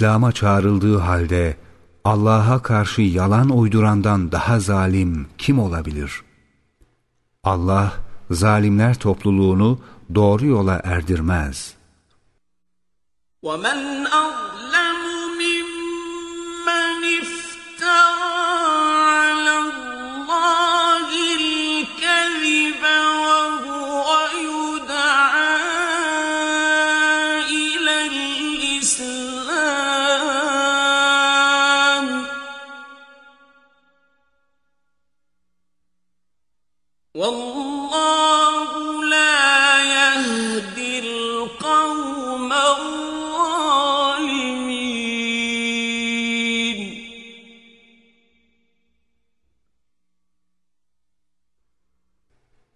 İslam'a çağrıldığı halde Allah'a karşı yalan uydurandan daha zalim kim olabilir? Allah zalimler topluluğunu doğru yola erdirmez. ومن أظلم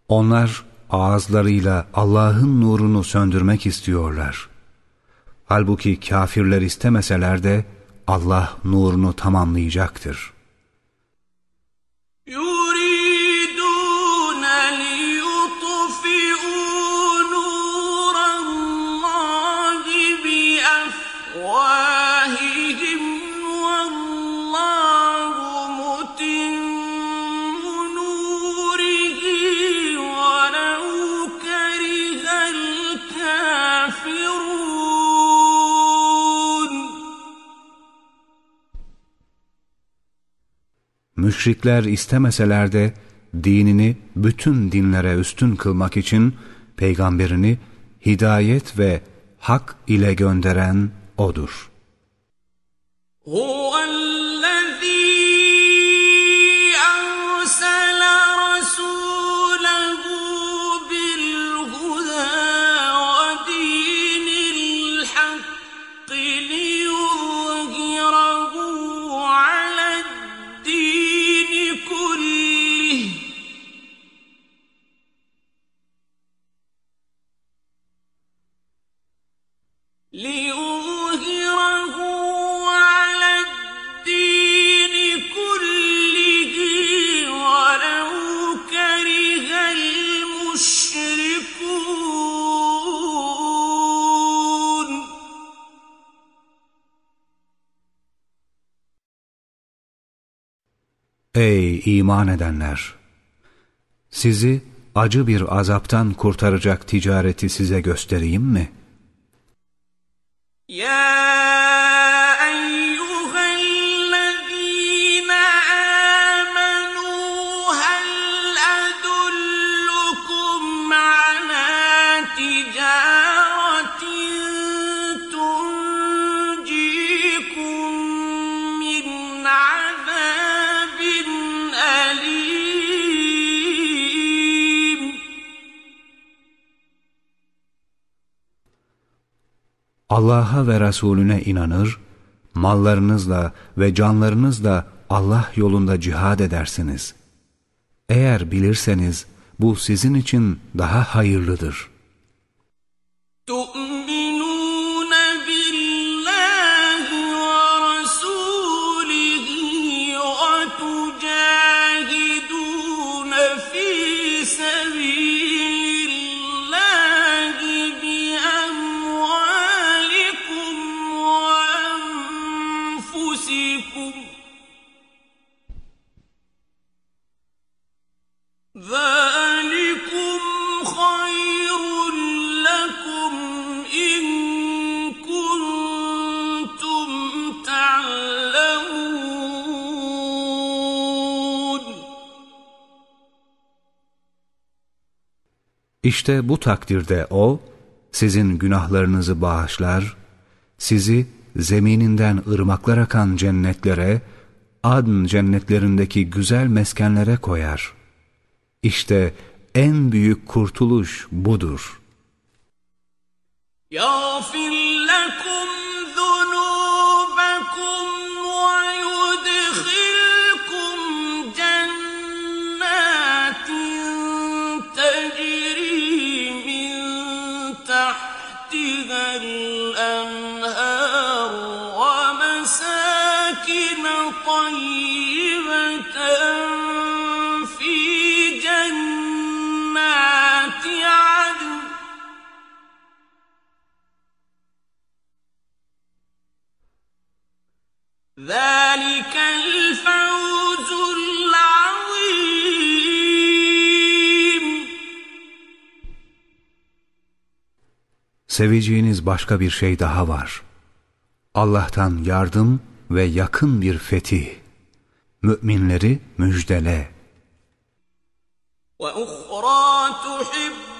Onlar ağızlarıyla Allah'ın nurunu söndürmek istiyorlar. Halbuki kafirler istemeseler de Allah nurunu tamamlayacaktır. Müşrikler istemeseler de dinini bütün dinlere üstün kılmak için peygamberini hidayet ve hak ile gönderen O'dur. Ey iman edenler! Sizi acı bir azaptan kurtaracak ticareti size göstereyim mi? يا Allah'a ve Resulüne inanır, mallarınızla ve canlarınızla Allah yolunda cihad edersiniz. Eğer bilirseniz bu sizin için daha hayırlıdır. İşte bu takdirde O, sizin günahlarınızı bağışlar, sizi zemininden ırmaklar akan cennetlere, adn cennetlerindeki güzel meskenlere koyar. İşte en büyük kurtuluş budur. يغفر لكم ذنوبكم Seveceğiniz başka bir şey daha var. Allah'tan yardım ve yakın bir fetih. Müminleri müjdele. وأخرى تحبونها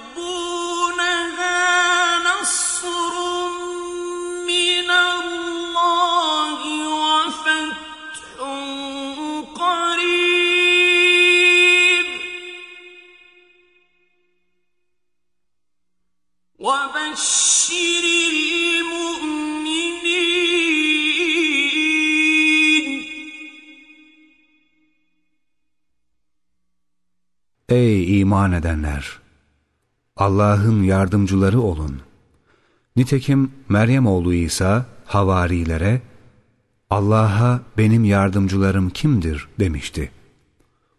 Ey iman edenler! Allah'ın yardımcıları olun. Nitekim Meryem oğlu İsa havarilere Allah'a benim yardımcılarım kimdir demişti.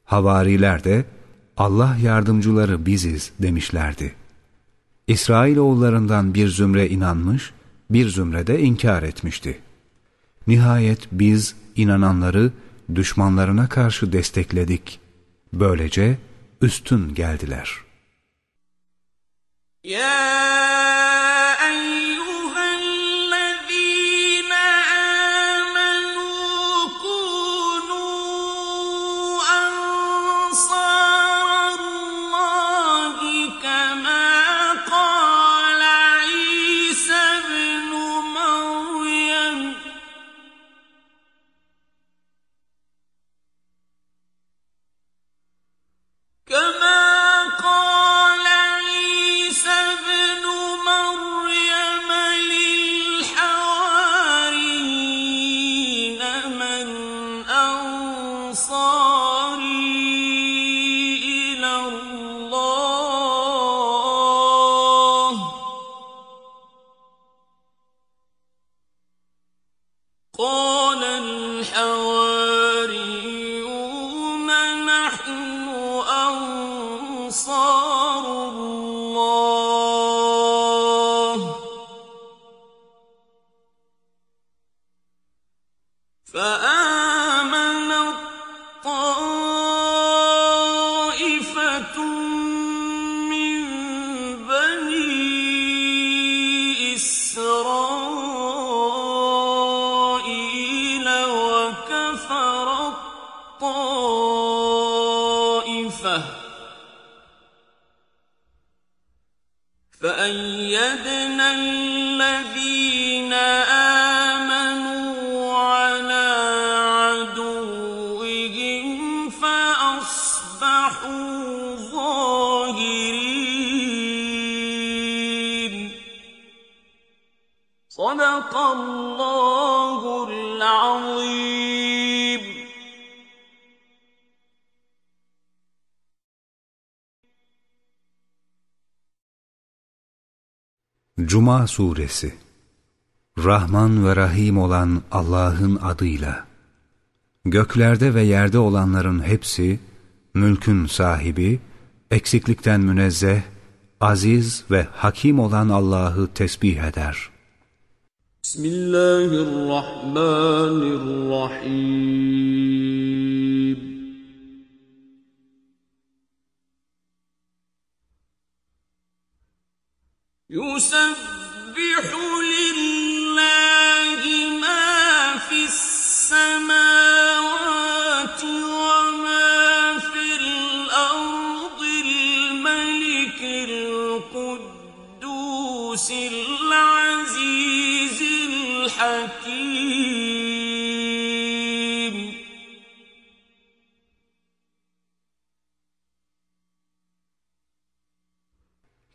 Havariler de Allah yardımcıları biziz demişlerdi.'' İsrailoğullarından bir zümre inanmış, bir zümre de inkar etmişti. Nihayet biz inananları düşmanlarına karşı destekledik. Böylece üstün geldiler. Ya Cuma Suresi. Rahman ve Rahim olan Allah'ın adıyla. Göklerde ve yerde olanların hepsi, mülkün sahibi, eksiklikten münezzeh, aziz ve hakim olan Allah'ı tesbih eder. Bismillahirrahmanirrahim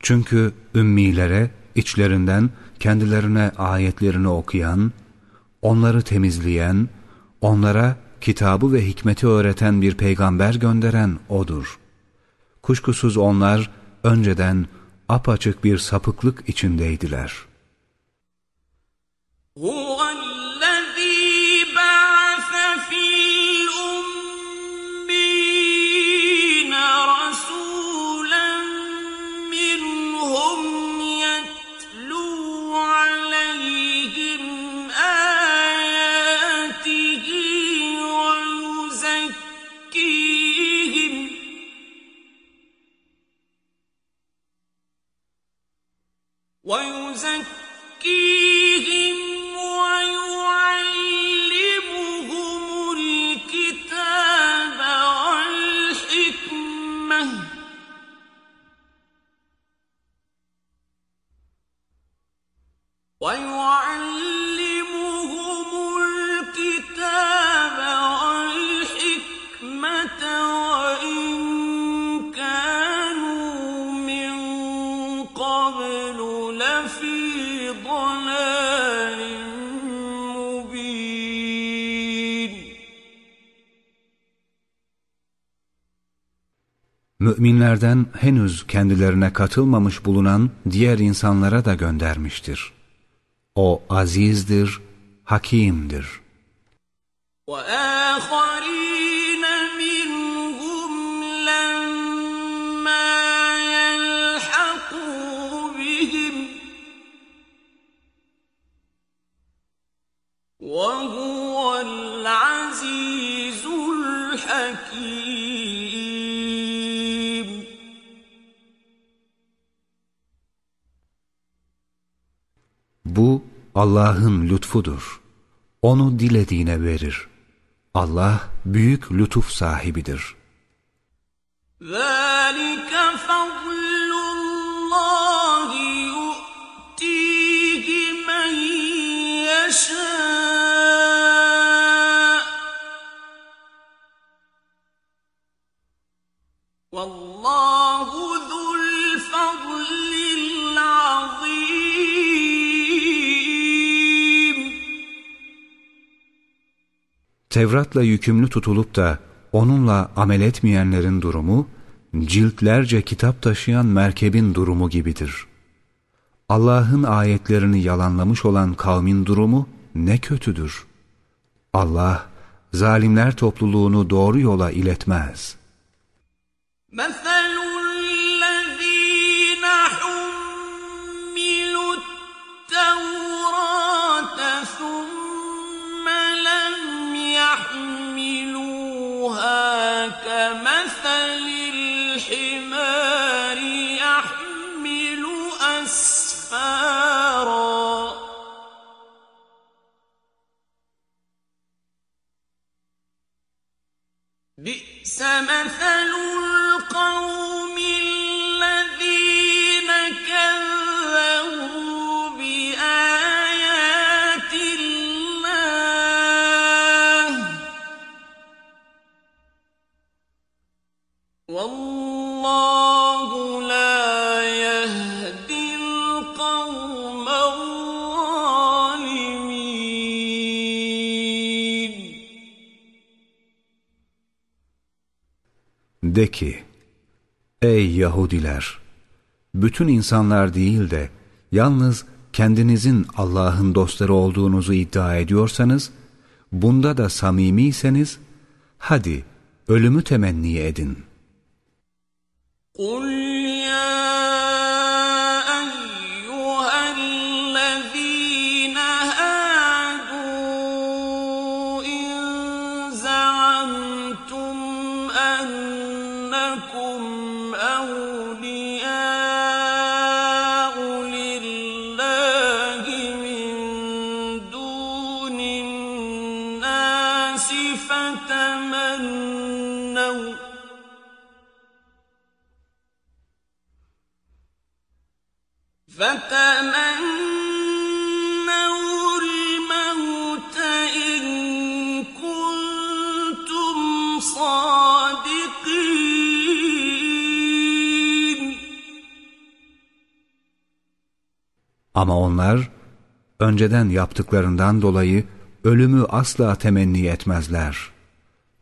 Çünkü ümmilere içlerinden kendilerine ayetlerini okuyan, onları temizleyen, onlara kitabı ve hikmeti öğreten bir peygamber gönderen O'dur. Kuşkusuz onlar önceden apaçık bir sapıklık içindeydiler. müminlerden henüz kendilerine katılmamış bulunan diğer insanlara da göndermiştir. O azizdir, hakimdir. وآخرين Allah'ın lütfudur. Onu dilediğine verir. Allah büyük lütuf sahibidir. ذلك فضل الله يؤتيه من يشاء والله ذو الفضل Tevrat'la yükümlü tutulup da onunla amel etmeyenlerin durumu, ciltlerce kitap taşıyan merkebin durumu gibidir. Allah'ın ayetlerini yalanlamış olan kavmin durumu ne kötüdür. Allah, zalimler topluluğunu doğru yola iletmez. Mesela مثل القوم De ki, ey Yahudiler! Bütün insanlar değil de yalnız kendinizin Allah'ın dostları olduğunuzu iddia ediyorsanız, bunda da samimiyseniz, hadi ölümü temenni edin. قل يا Ama onlar önceden yaptıklarından dolayı ölümü asla temenni etmezler.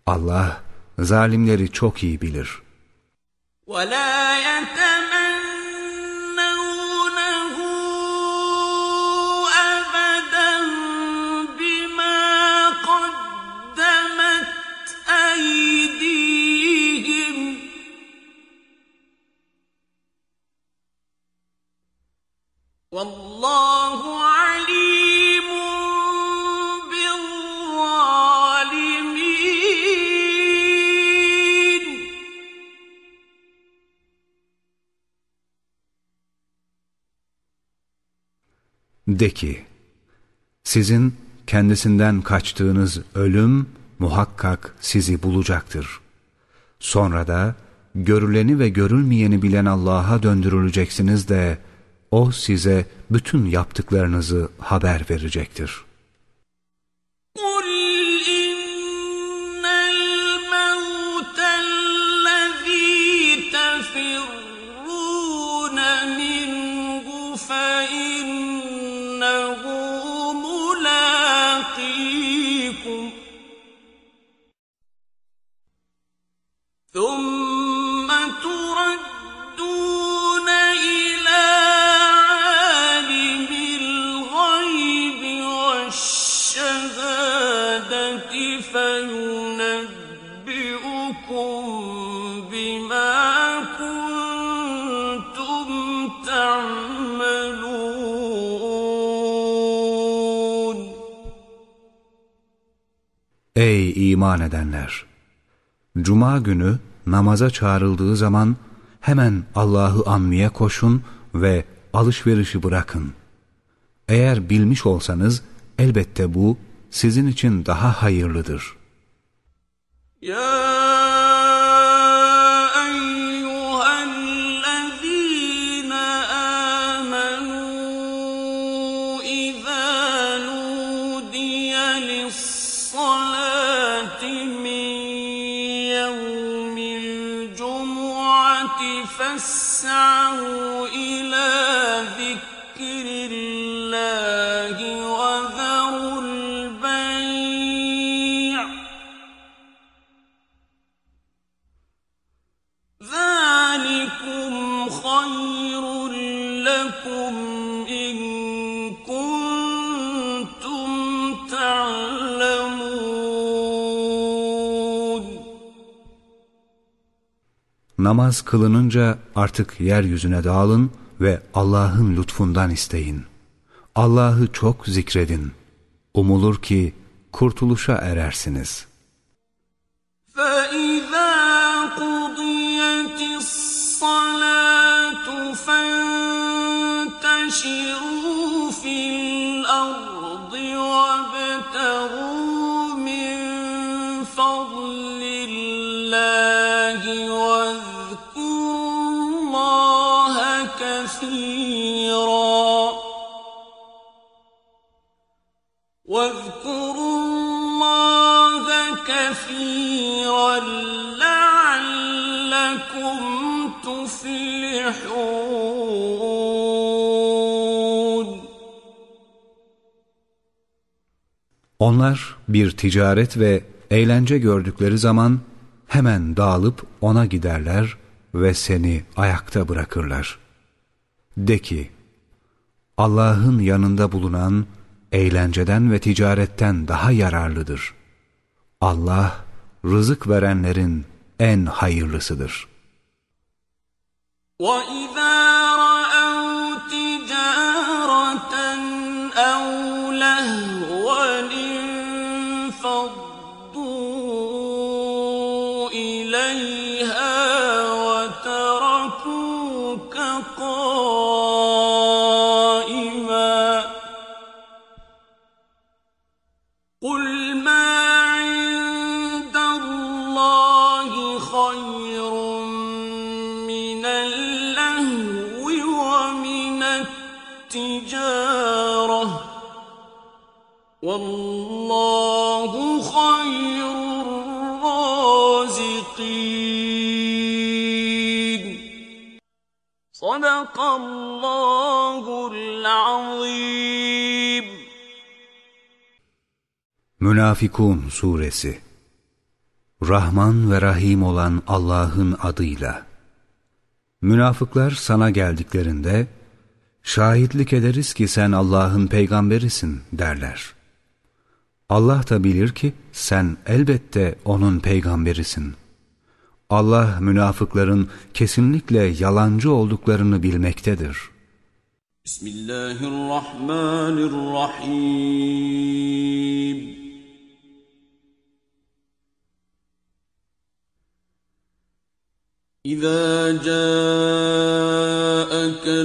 Allah zalimleri çok iyi bilir. ولا De ki, sizin kendisinden kaçtığınız ölüm muhakkak sizi bulacaktır. Sonra da görüleni ve görülmeyeni bilen Allah'a döndürüleceksiniz de O size bütün yaptıklarınızı haber verecektir. Ey iman edenler! Cuma günü namaza çağrıldığı zaman hemen Allah'ı anmaya koşun ve alışverişi bırakın. Eğer bilmiş olsanız elbette bu sizin için daha hayırlıdır. Ya Namaz kılınınca artık yeryüzüne dağılın ve Allah'ın lütfundan isteyin. Allah'ı çok zikredin. Umulur ki kurtuluşa erersiniz. فإذا قضيت الصلاة فانتشروا في كثيرا لعلكم تفلحون Onlar bir ticaret ve eğlence gördükleri zaman hemen dağılıp ona giderler ve seni ayakta bırakırlar. De ki, Allah'ın yanında bulunan eğlenceden ve ticaretten daha yararlıdır. Allah, rızık verenlerin en hayırlısıdır. وإذا Münafikun Suresi Rahman ve Rahim olan Allah'ın adıyla Münafıklar sana geldiklerinde şahitlik ederiz ki sen Allah'ın peygamberisin derler. Allah da bilir ki sen elbette onun peygamberisin. Allah münafıkların kesinlikle yalancı olduklarını bilmektedir. بسم الله الرحمن الرحيم إذا جاءك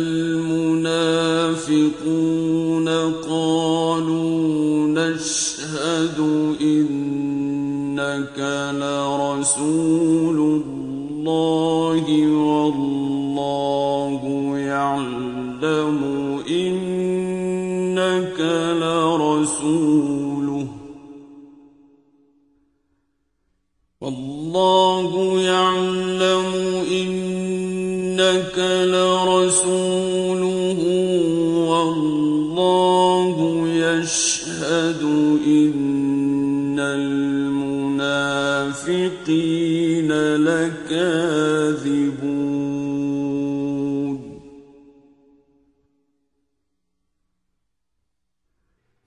المنافقون قالوا نشهد إنك لرسول الله والله يعلم إنك لرسوله. والله يعلم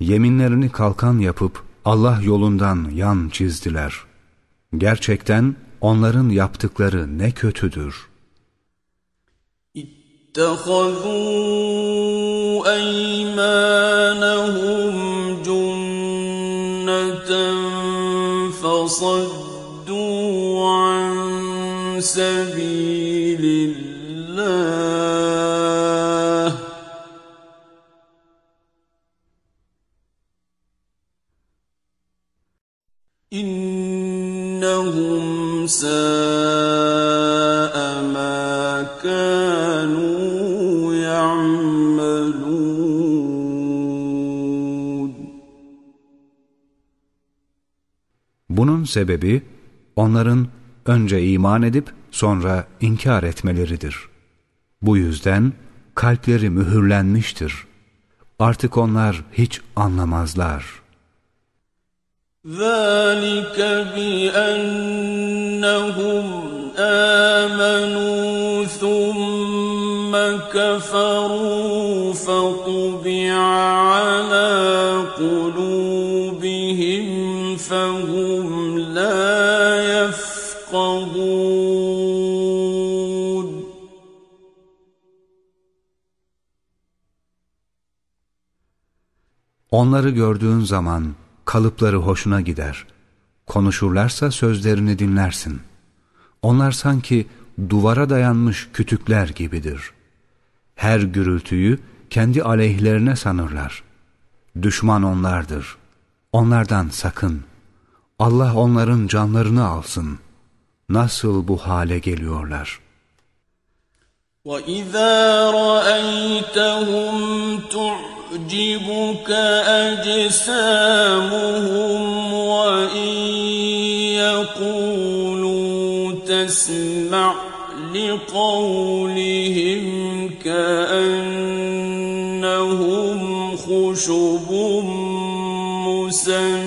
Yeminlerini kalkan yapıp Allah yolundan yan çizdiler. Gerçekten onların yaptıkları ne kötüdür. اتخذوا أيمانهم جنة فصدوا عن سبيل ساء ما كانوا يعملون Bunun sebebi onların önce iman edip sonra inkar etmeleridir. Bu yüzden kalpleri mühürlenmiştir. Artık onlar hiç anlamazlar.'' ذلك بأنهم آمنوا ثم كفروا فطبع على قلوبهم فهم لا يفقهون Onları gördüğün zaman kalıpları hoşuna gider. Konuşurlarsa sözlerini dinlersin. Onlar sanki duvara dayanmış kütükler gibidir. Her gürültüyü kendi aleyhlerine sanırlar. Düşman onlardır. Onlardan sakın. Allah onların canlarını alsın. Nasıl bu hale geliyorlar?'' وَإِذَا رَأَيْتَهُمْ تُعْجِبُكَ أَجْسَامُهُمْ وَإِن يَقُولُوا تَسْمَعْ لِقَوْلِهِمْ كَأَنَّهُمْ خُشُبٌ مُّسَنَّدَةٌ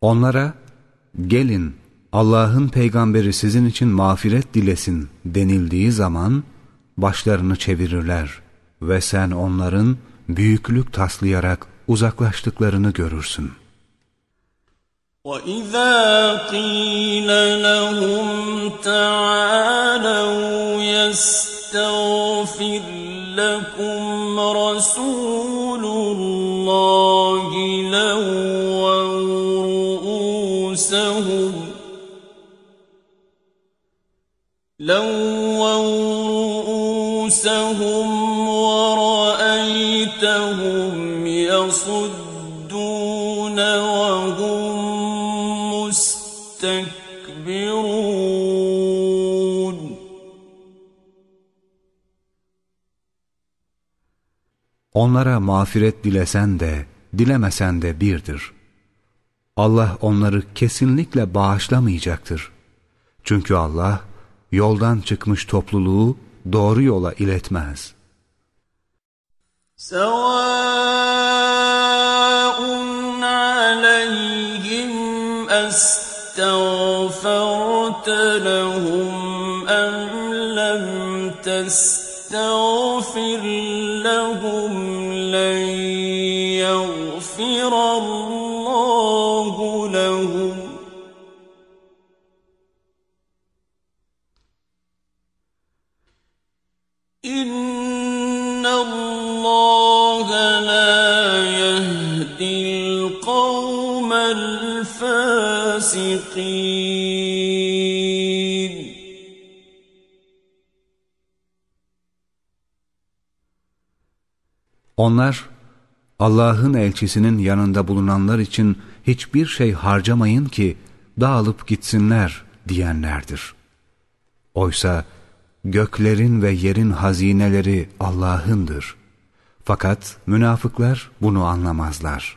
Onlara gelin Allah'ın peygamberi sizin için mağfiret dilesin denildiği zaman başlarını çevirirler ve sen onların büyüklük taslayarak uzaklaştıklarını görürsün. وَإِذَا قِيلَ لَهُمْ تَعَالَوْا يَسْتَغْفِرْ لَكُمْ رَسُولُ لَوَّوْا رُءُوسَهُمْ وَرَأَيْتَهُمْ يَصُدُّونَ وَهُمْ مُسْتَكْبِرُونَ Onlara mağfiret dilesen de dilemesen de birdir. Allah onları kesinlikle bağışlamayacaktır. Çünkü Allah yoldan çıkmış topluluğu doğru yola iletmez. Sevâun aleyhim estağfert lehum em lem testağfir lehum len الفاسقين Onlar Allah'ın elçisinin yanında bulunanlar için hiçbir şey harcamayın ki dağılıp gitsinler diyenlerdir. Oysa göklerin ve yerin hazineleri Allah'ındır. Fakat münafıklar bunu anlamazlar.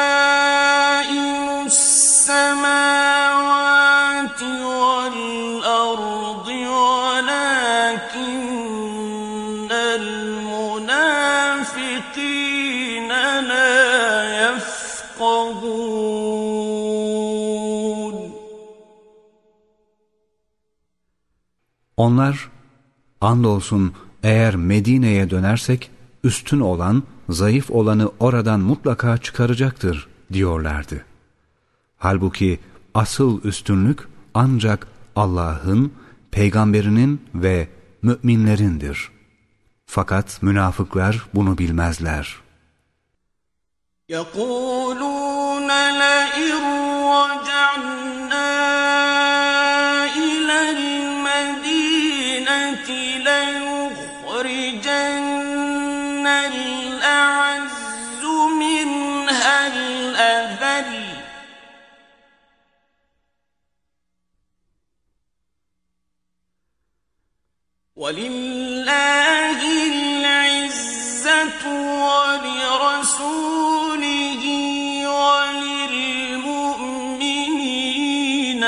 Onlar, andolsun eğer Medine'ye dönersek, üstün olan, zayıf olanı oradan mutlaka çıkaracaktır diyorlardı. Halbuki asıl üstünlük ancak Allah'ın, peygamberinin ve müminlerindir. Fakat münafıklar bunu bilmezler. يقولون لئن ولله العزة ولرسوله وللمؤمنين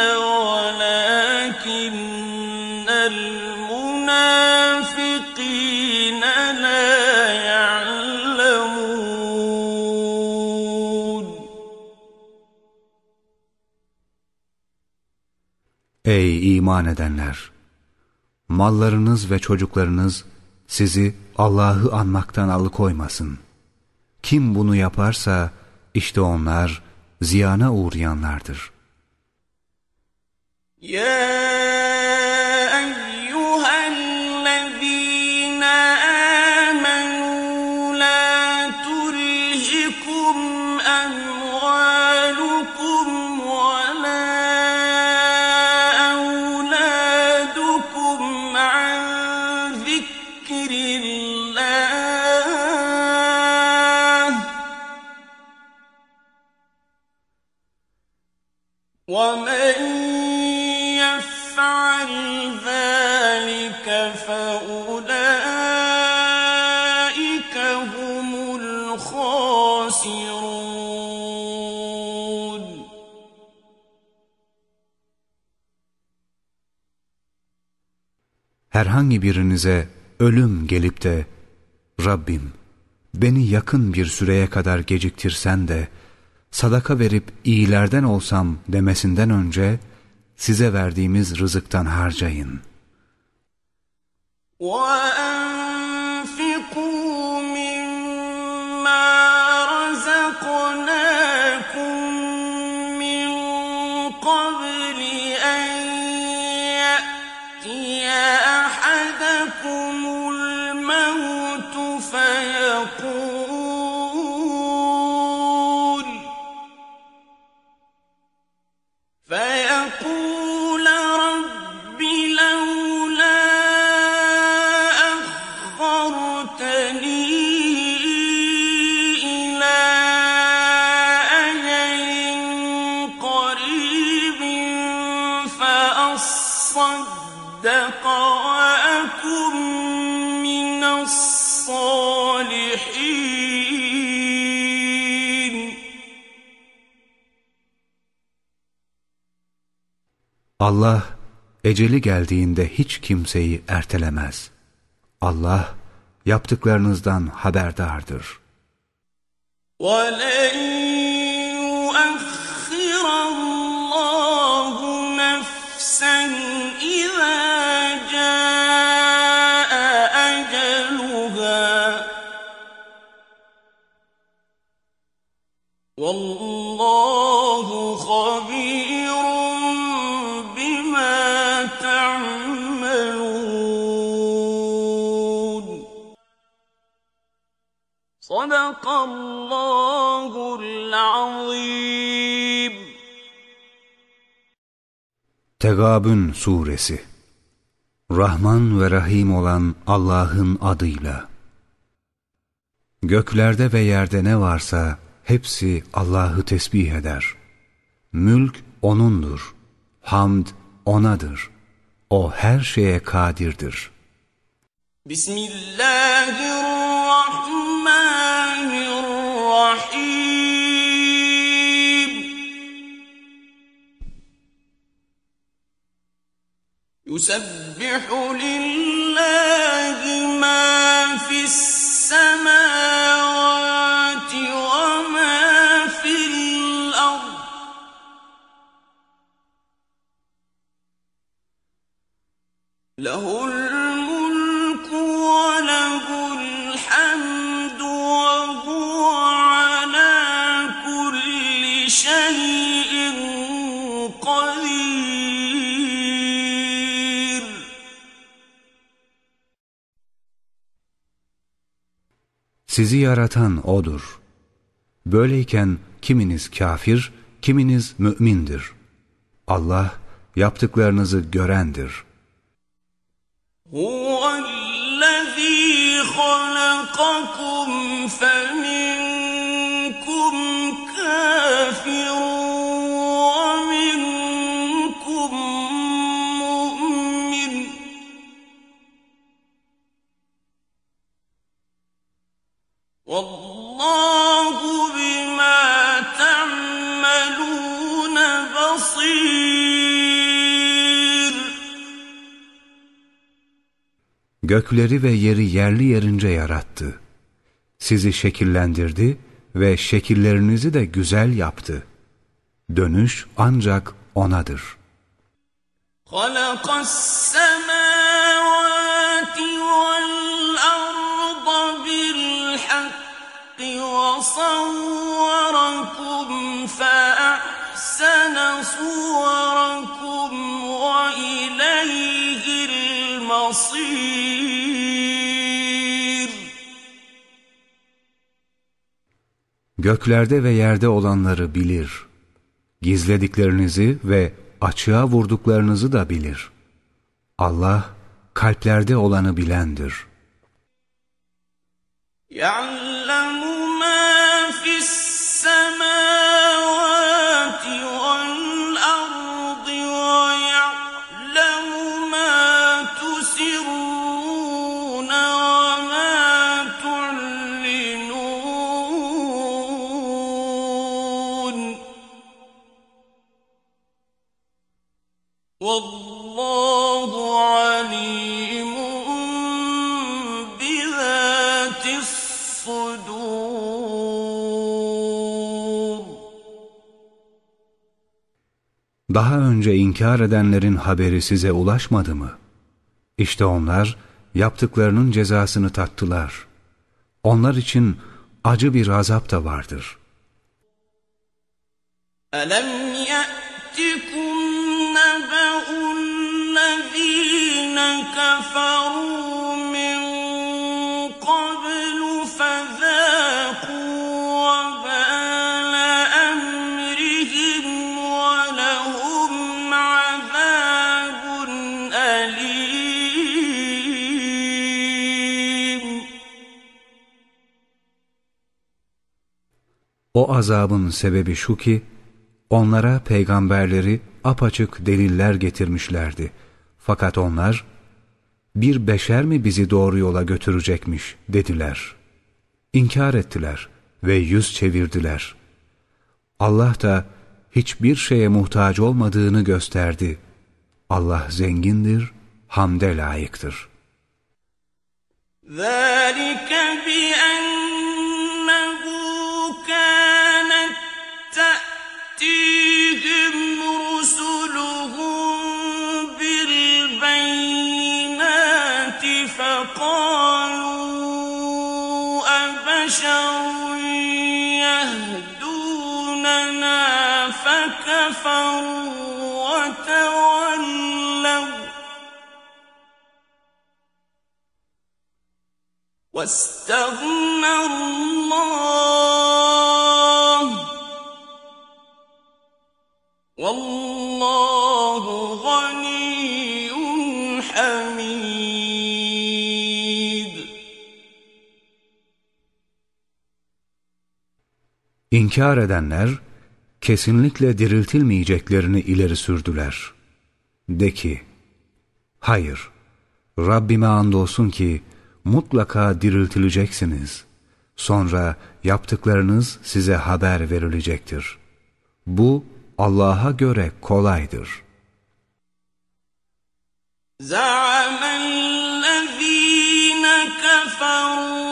ولكن المنافقين لا يعلمون Ey iman edenler! Mallarınız ve çocuklarınız sizi Allah'ı anmaktan alıkoymasın. Kim bunu yaparsa işte onlar ziyana uğrayanlardır. يا Herhangi birinize ölüm gelip de Rabbim beni yakın bir süreye kadar geciktirsen de sadaka verip iyilerden olsam demesinden önce size verdiğimiz rızıktan harcayın. وأنفقوا Allah eceli geldiğinde hiç kimseyi ertelemez. Allah yaptıklarınızdan haberdardır. ولن يؤخر الله نفسا إذا Tegabün Suresi Rahman ve Rahim olan Allah'ın adıyla Göklerde ve yerde ne varsa hepsi Allah'ı tesbih eder. Mülk O'nundur. Hamd O'nadır. O her şeye kadirdir. Bismillahirrahmanirrahim رحيم يسبح لله ما في السماوات وما في الأرض. له الملك Sizi yaratan O'dur. Böyleyken kiminiz kafir, kiminiz mümindir. Allah yaptıklarınızı görendir. هو الذي خلقكم فمنكم Gökleri ve yeri yerli yerince yarattı. Sizi şekillendirdi ve şekillerinizi de güzel yaptı. Dönüş ancak O'nadır. خلق السماوات والأرض بالحق وصوركم فأحسن صوركم Göklerde ve yerde olanları bilir. Gizlediklerinizi ve açığa vurduklarınızı da bilir. Allah kalplerde olanı bilendir. Yani Daha önce inkar edenlerin haberi size ulaşmadı mı? İşte onlar yaptıklarının cezasını tattılar. Onlar için acı bir azap da vardır. ألم يأتكم نبأ الذين كفروا O azabın sebebi şu ki, onlara peygamberleri apaçık deliller getirmişlerdi. Fakat onlar, bir beşer mi bizi doğru yola götürecekmiş dediler. İnkar ettiler ve yüz çevirdiler. Allah da hiçbir şeye muhtaç olmadığını gösterdi. Allah zengindir, hamde layıktır. ذلك بأنه وتولوا واستغنى الله والله غني حميد. İnkar edenler kesinlikle diriltilmeyeceklerini ileri sürdüler. De ki, hayır, Rabbime andolsun ki mutlaka diriltileceksiniz. Sonra yaptıklarınız size haber verilecektir. Bu Allah'a göre kolaydır. زعم الذين كفروا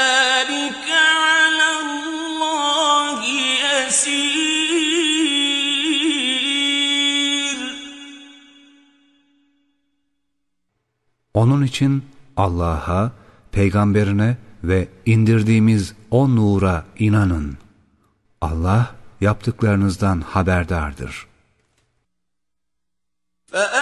Onun için Allah'a, peygamberine ve indirdiğimiz o nura inanın. Allah yaptıklarınızdan haberdardır. فَأَ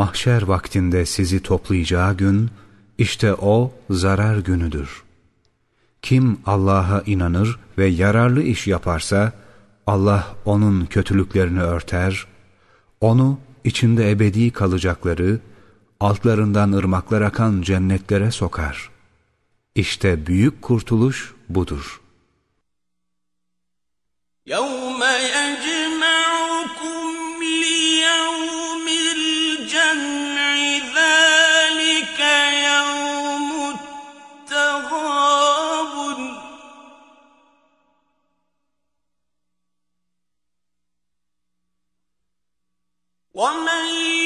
Mahşer vaktinde sizi toplayacağı gün, işte o zarar günüdür. Kim Allah'a inanır ve yararlı iş yaparsa, Allah onun kötülüklerini örter, onu içinde ebedi kalacakları, altlarından ırmaklar akan cennetlere sokar. İşte büyük kurtuluş budur. يوم 我们一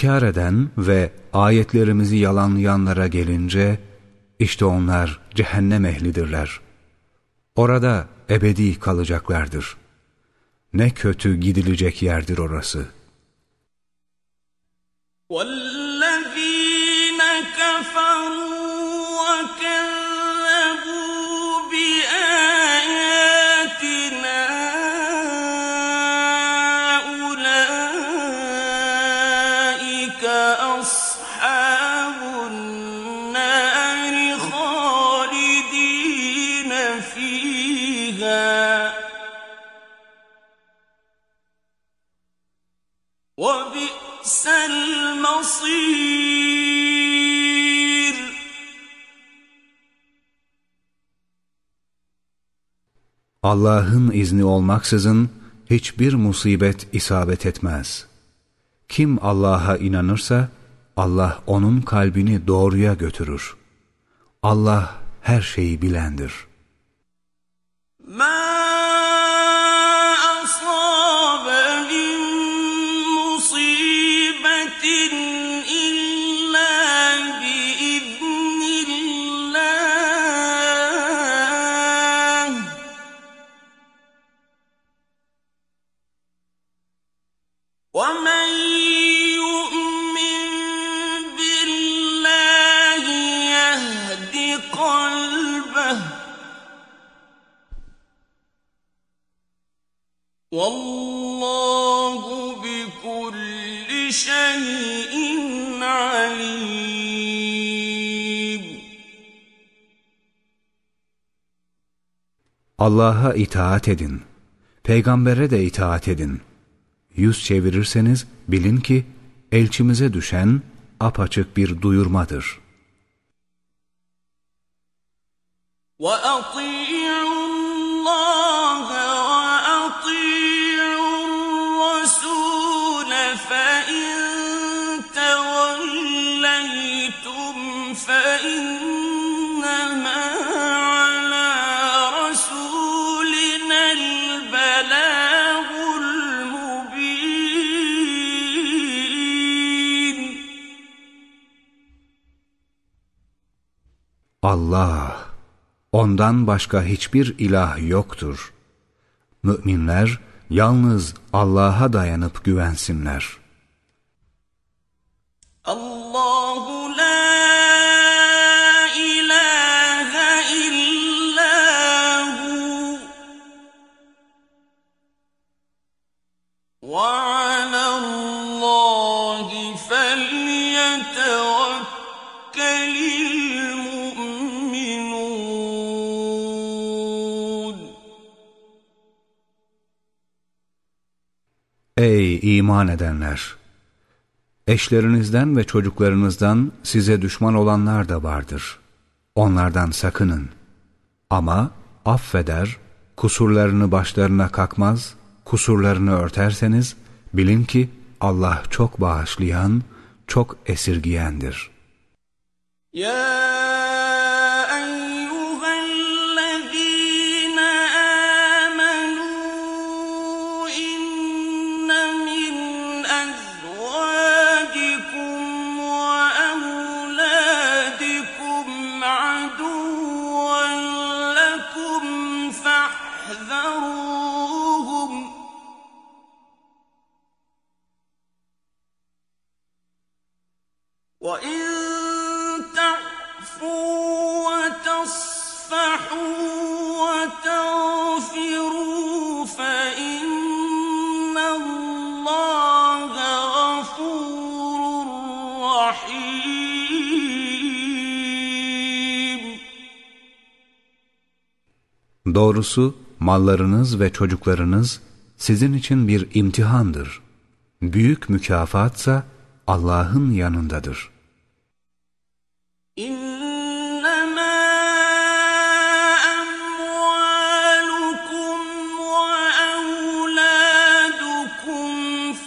İnkar eden ve ayetlerimizi yalanlayanlara gelince, işte onlar cehennem ehlidirler. Orada ebedi kalacaklardır. Ne kötü gidilecek yerdir orası. والذين كفروا Allah'ın izni olmaksızın hiçbir musibet isabet etmez. Kim Allah'a inanırsa Allah onun kalbini doğruya götürür. Allah her şeyi bilendir. ما Allah'a itaat edin. Peygambere de itaat edin. Yüz çevirirseniz bilin ki elçimize düşen apaçık bir duyurmadır. وأطيعوا الله Allah, ondan başka hiçbir ilah yoktur. Müminler yalnız Allah'a dayanıp güvensinler. Allahu la ilahe illa hu. Wow. İman edenler! Eşlerinizden ve çocuklarınızdan size düşman olanlar da vardır. Onlardan sakının. Ama affeder, kusurlarını başlarına kakmaz, kusurlarını örterseniz bilin ki Allah çok bağışlayan, çok esirgiyendir. يا Doğrusu mallarınız ve çocuklarınız sizin için bir imtihandır. Büyük mükafatsa Allah'ın yanındadır. إنما أموالكم وأولادكم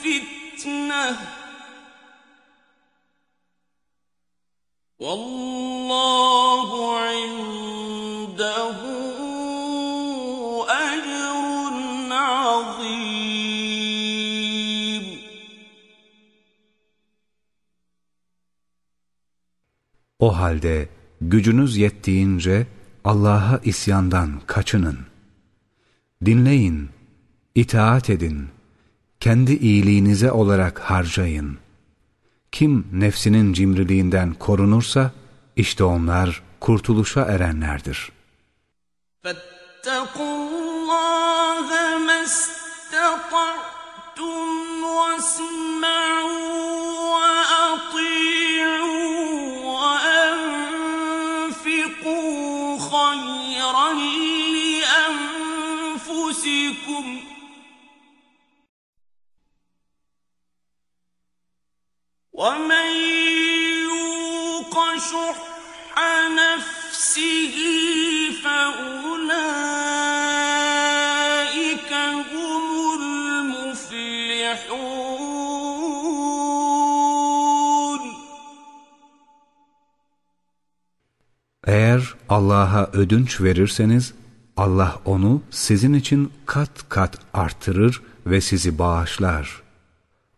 فتنة والله O halde gücünüz yettiğince Allah'a isyandan kaçının. Dinleyin, itaat edin, kendi iyiliğinize olarak harcayın. Kim nefsinin cimriliğinden korunursa, işte onlar kurtuluşa erenlerdir. فاتقوا Eğer Allah'a ödünç verirseniz Allah onu sizin için kat kat artırır ve sizi bağışlar.''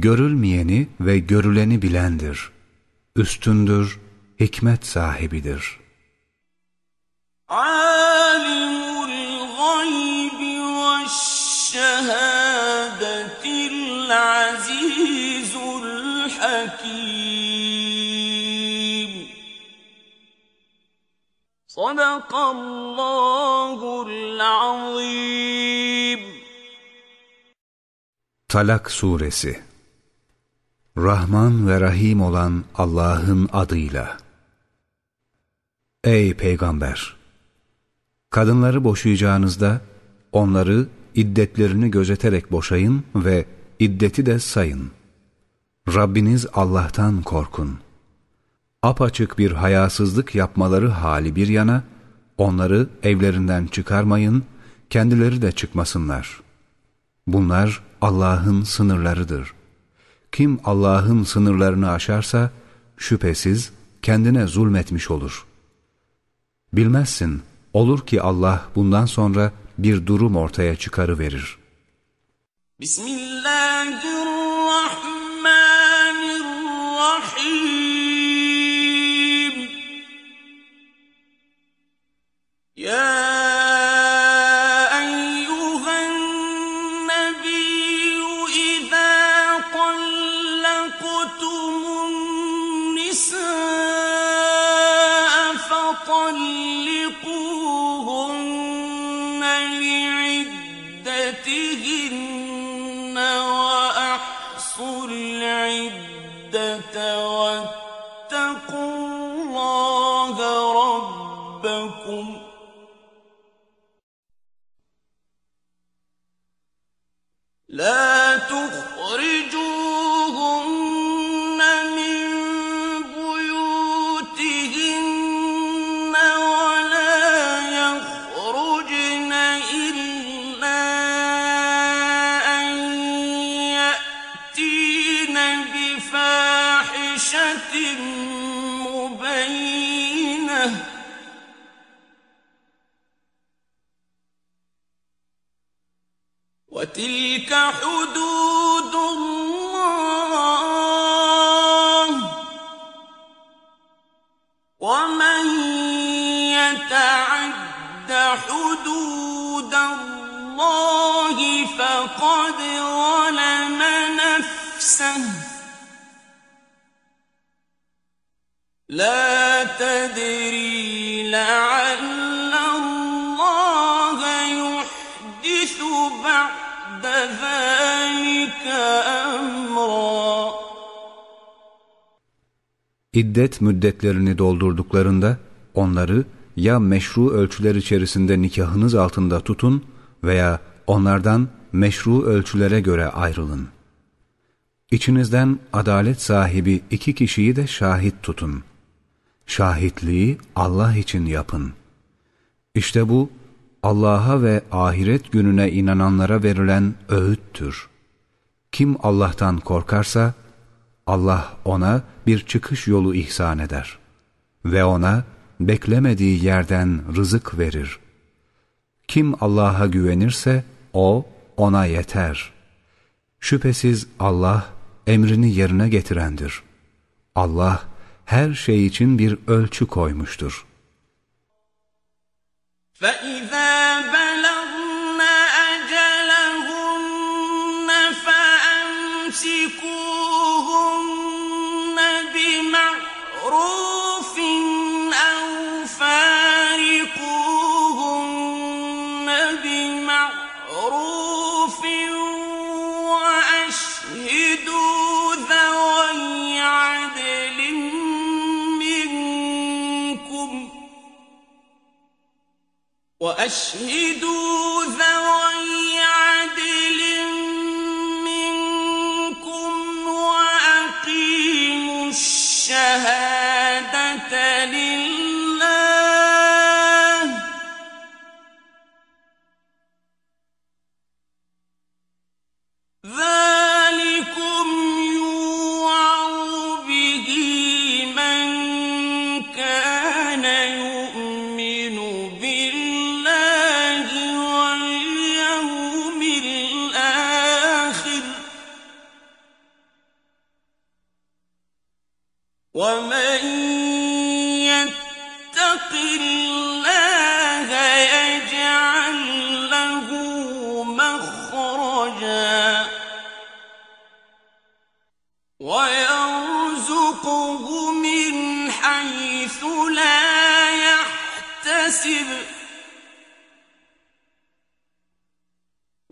görülmeyeni ve görüleni bilendir. Üstündür, hikmet sahibidir. Alimul gaybi ve şehadetil azizul hakim. Sadakallahul azim. Talak Suresi Rahman ve Rahim olan Allah'ın adıyla. Ey Peygamber! Kadınları boşayacağınızda onları iddetlerini gözeterek boşayın ve iddeti de sayın. Rabbiniz Allah'tan korkun. Apaçık bir hayasızlık yapmaları hali bir yana, onları evlerinden çıkarmayın, kendileri de çıkmasınlar. Bunlar Allah'ın sınırlarıdır. Kim Allah'ın sınırlarını aşarsa şüphesiz kendine zulmetmiş olur. Bilmezsin, olur ki Allah bundan sonra bir durum ortaya çıkarıverir. Bismillahirrahmanirrahim. Ya وتلك حدود الله. ومن يتعد حدود الله فقد ظلم نفسه. لا تدري لعل İddet müddetlerini doldurduklarında onları ya meşru ölçüler içerisinde nikahınız altında tutun veya onlardan meşru ölçülere göre ayrılın. İçinizden adalet sahibi iki kişiyi de şahit tutun. Şahitliği Allah için yapın. İşte bu Allah'a ve ahiret gününe inananlara verilen öğüttür. Kim Allah'tan korkarsa Allah ona bir çıkış yolu ihsan eder ve ona beklemediği yerden rızık verir. Kim Allah'a güvenirse o ona yeter. Şüphesiz Allah emrini yerine getirendir. Allah her şey için bir ölçü koymuştur. فإذا بلغن وأشهدوا ذوي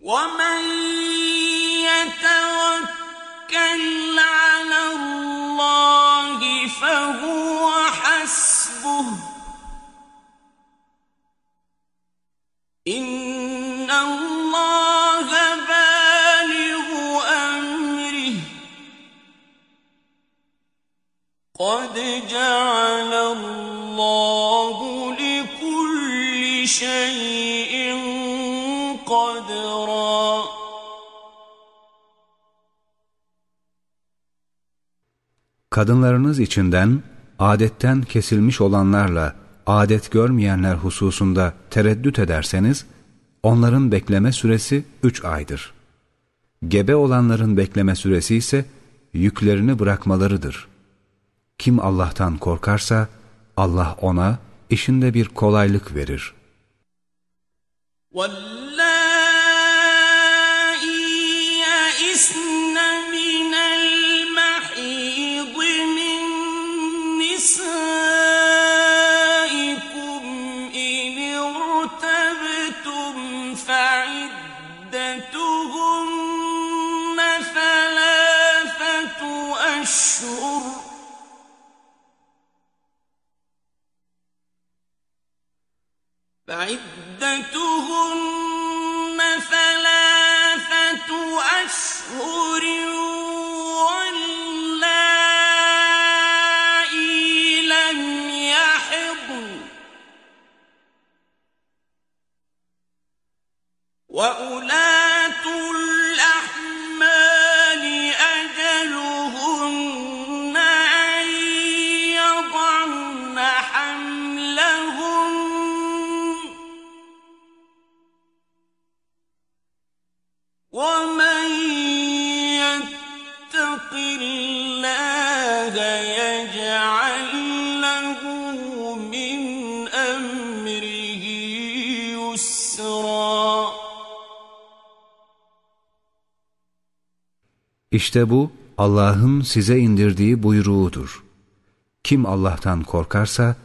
ومن Kadınlarınız içinden adetten kesilmiş olanlarla adet görmeyenler hususunda tereddüt ederseniz, onların bekleme süresi üç aydır. Gebe olanların bekleme süresi ise yüklerini bırakmalarıdır. Kim Allah'tan korkarsa, Allah ona işinde bir kolaylık verir. واللائي فعدتهن ثلاثة أشهر لم وأولاة İşte bu Allah'ın size indirdiği buyruğudur. Kim Allah'tan korkarsa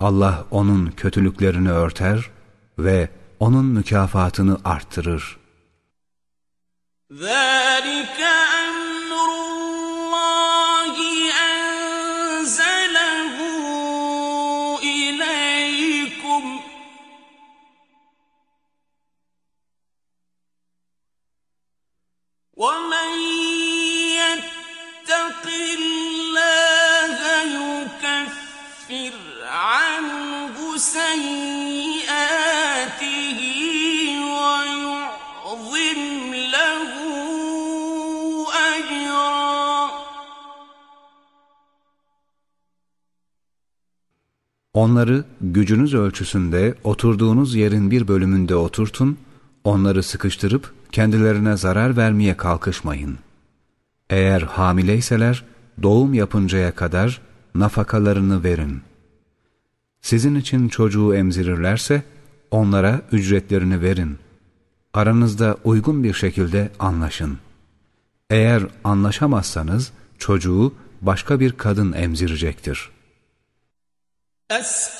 Allah onun kötülüklerini örter ve onun mükafatını arttırır. ذلك أمر الله أنزله إليكم ومن سيئاته ويعظم له أجرا Onları gücünüz ölçüsünde oturduğunuz yerin bir bölümünde oturtun, onları sıkıştırıp kendilerine zarar vermeye kalkışmayın. Eğer hamileyseler doğum yapıncaya kadar nafakalarını verin. Sizin için çocuğu emzirirlerse onlara ücretlerini verin. Aranızda uygun bir şekilde anlaşın. Eğer anlaşamazsanız çocuğu başka bir kadın emzirecektir. Eskinuhunne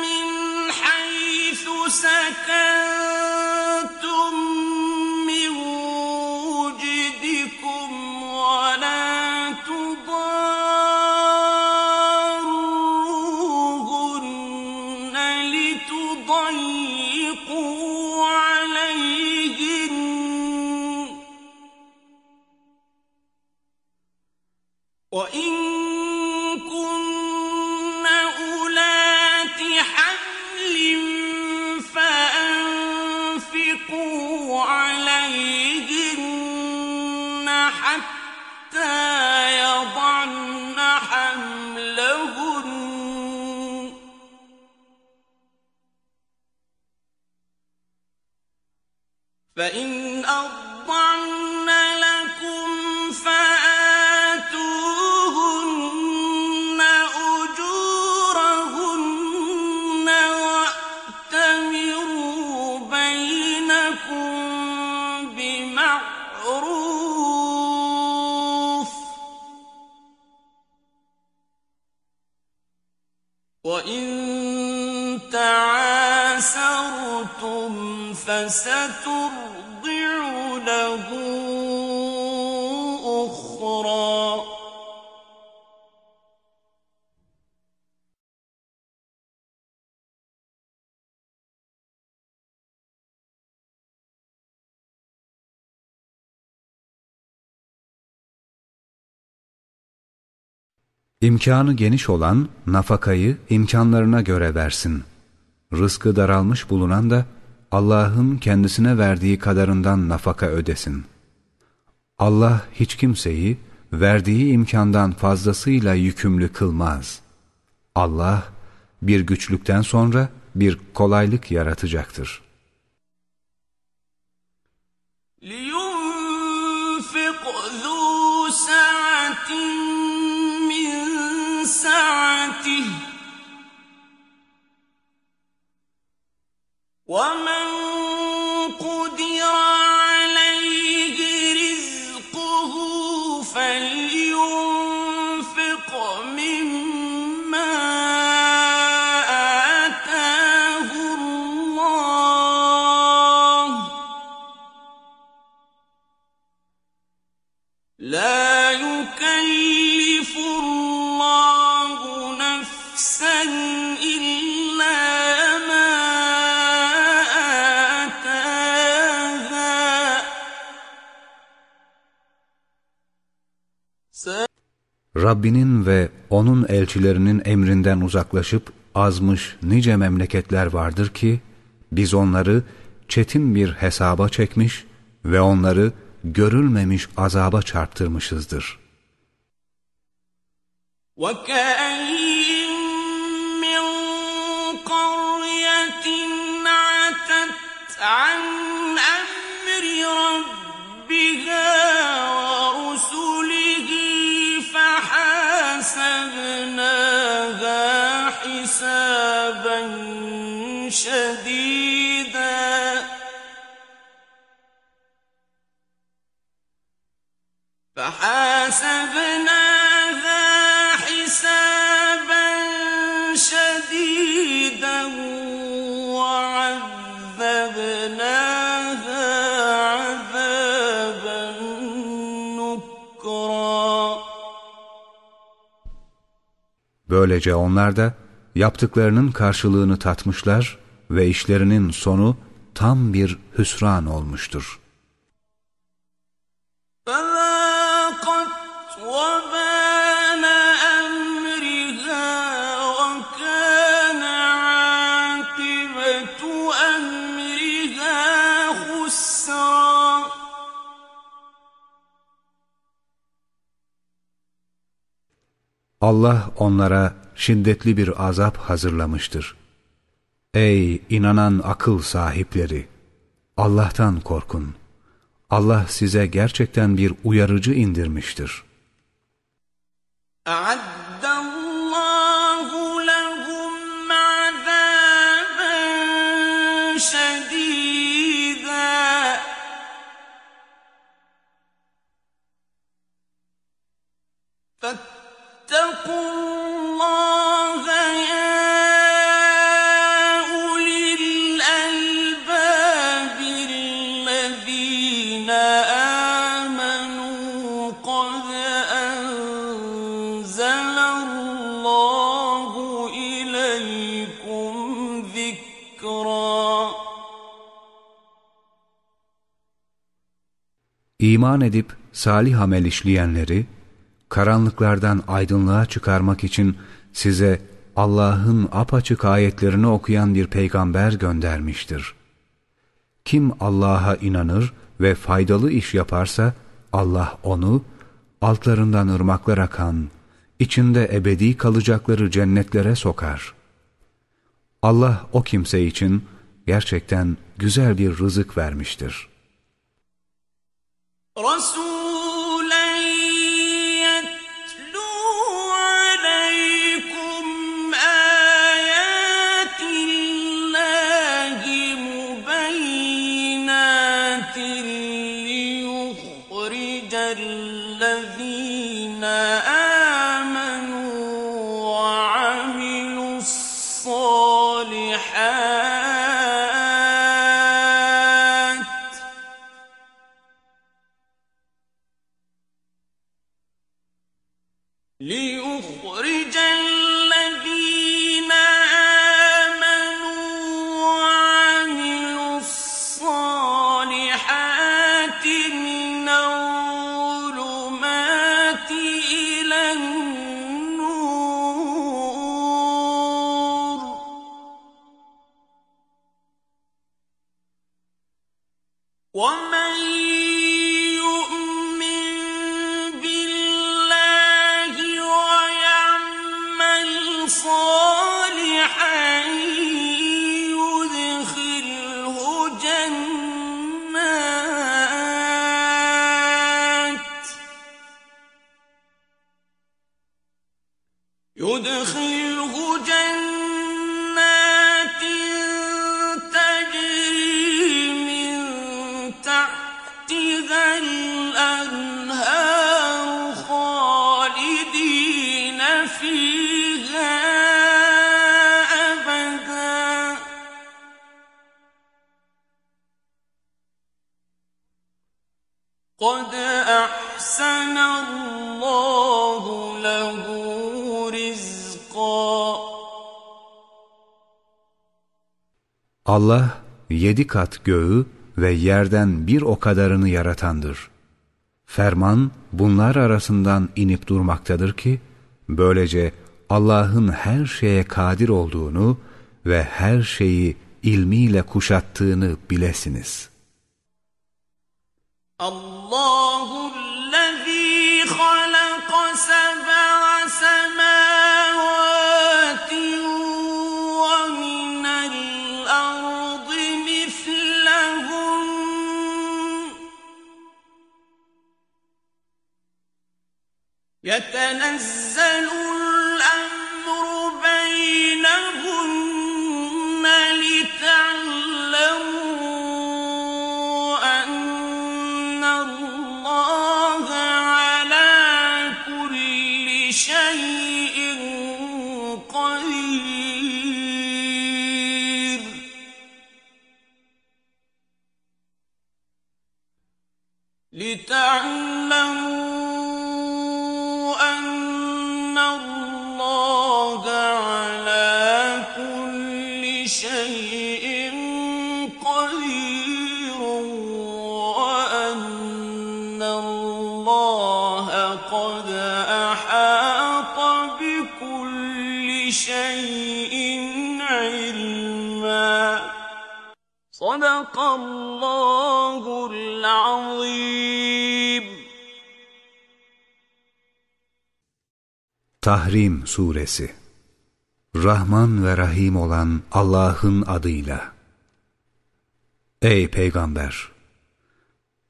min haythu sekan وإن كن حمل فأنفقوا عليهن حتى يضعن حملهن. فإن تعاسرتم فسترضع له أخرى İmkanı geniş olan nafakayı imkanlarına göre versin. Rızkı daralmış bulunan da Allah'ın kendisine verdiği kadarından nafaka ödesin. Allah hiç kimseyi verdiği imkandan fazlasıyla yükümlü kılmaz. Allah bir güçlükten sonra bir kolaylık yaratacaktır. لينفق ومن Rabbinin ve O'nun elçilerinin emrinden uzaklaşıp azmış nice memleketler vardır ki, biz onları çetin bir hesaba çekmiş ve onları görülmemiş azaba çarptırmışızdır. وكأين من قرية عتت عن أمر ربها حسابا شديدا فحاسبناها حسابا شديدا وعذبناها عذابا نكرا Böylece onlar da yaptıklarının karşılığını tatmışlar ve işlerinin sonu tam bir hüsran olmuştur. Allah onlara şiddetli bir azap hazırlamıştır. Ey inanan akıl sahipleri! Allah'tan korkun. Allah size gerçekten bir uyarıcı indirmiştir. أعد İman edip salih amel işleyenleri, karanlıklardan aydınlığa çıkarmak için size Allah'ın apaçık ayetlerini okuyan bir peygamber göndermiştir. Kim Allah'a inanır ve faydalı iş yaparsa, Allah onu, altlarından ırmaklar akan, içinde ebedi kalacakları cennetlere sokar. Allah o kimse için gerçekten güzel bir rızık vermiştir.'' رسول Allah yedi kat göğü ve yerden bir o kadarını yaratandır. Ferman bunlar arasından inip durmaktadır ki, böylece Allah'ın her şeye kadir olduğunu ve her şeyi ilmiyle kuşattığını bilesiniz. Allahu lezî halaka يتنزل الأمر بينهن Tahrim Suresi Rahman ve Rahim olan Allah'ın adıyla Ey Peygamber!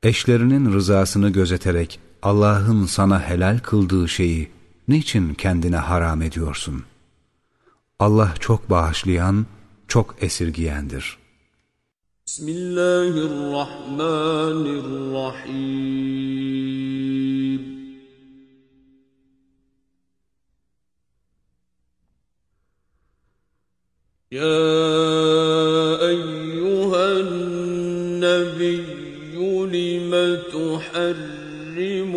Eşlerinin rızasını gözeterek Allah'ın sana helal kıldığı şeyi niçin kendine haram ediyorsun? Allah çok bağışlayan, çok esirgiyendir.'' بسم الله الرحمن الرحيم. يا أيها النبي لم تحرم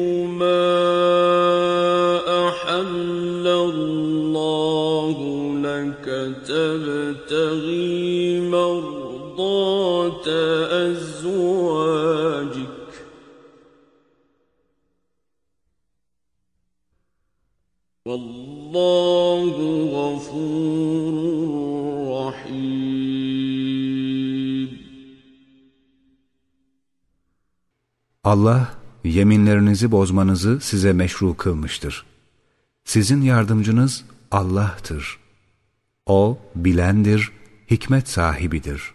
Vallahu gafurur rahim. Allah yeminlerinizi bozmanızı size meşru kılmıştır. Sizin yardımcınız Allah'tır. O bilendir, hikmet sahibidir.''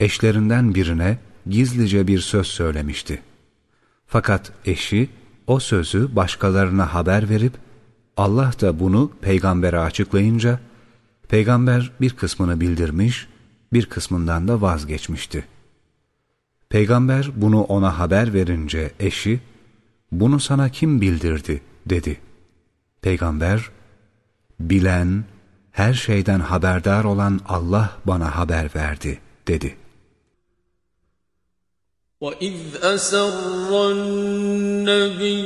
eşlerinden birine gizlice bir söz söylemişti. Fakat eşi o sözü başkalarına haber verip Allah da bunu peygambere açıklayınca peygamber bir kısmını bildirmiş, bir kısmından da vazgeçmişti. Peygamber bunu ona haber verince eşi bunu sana kim bildirdi dedi. Peygamber bilen, her şeyden haberdar olan Allah bana haber verdi dedi. وَإِذْ أَسَرَّ النَّبِيُّ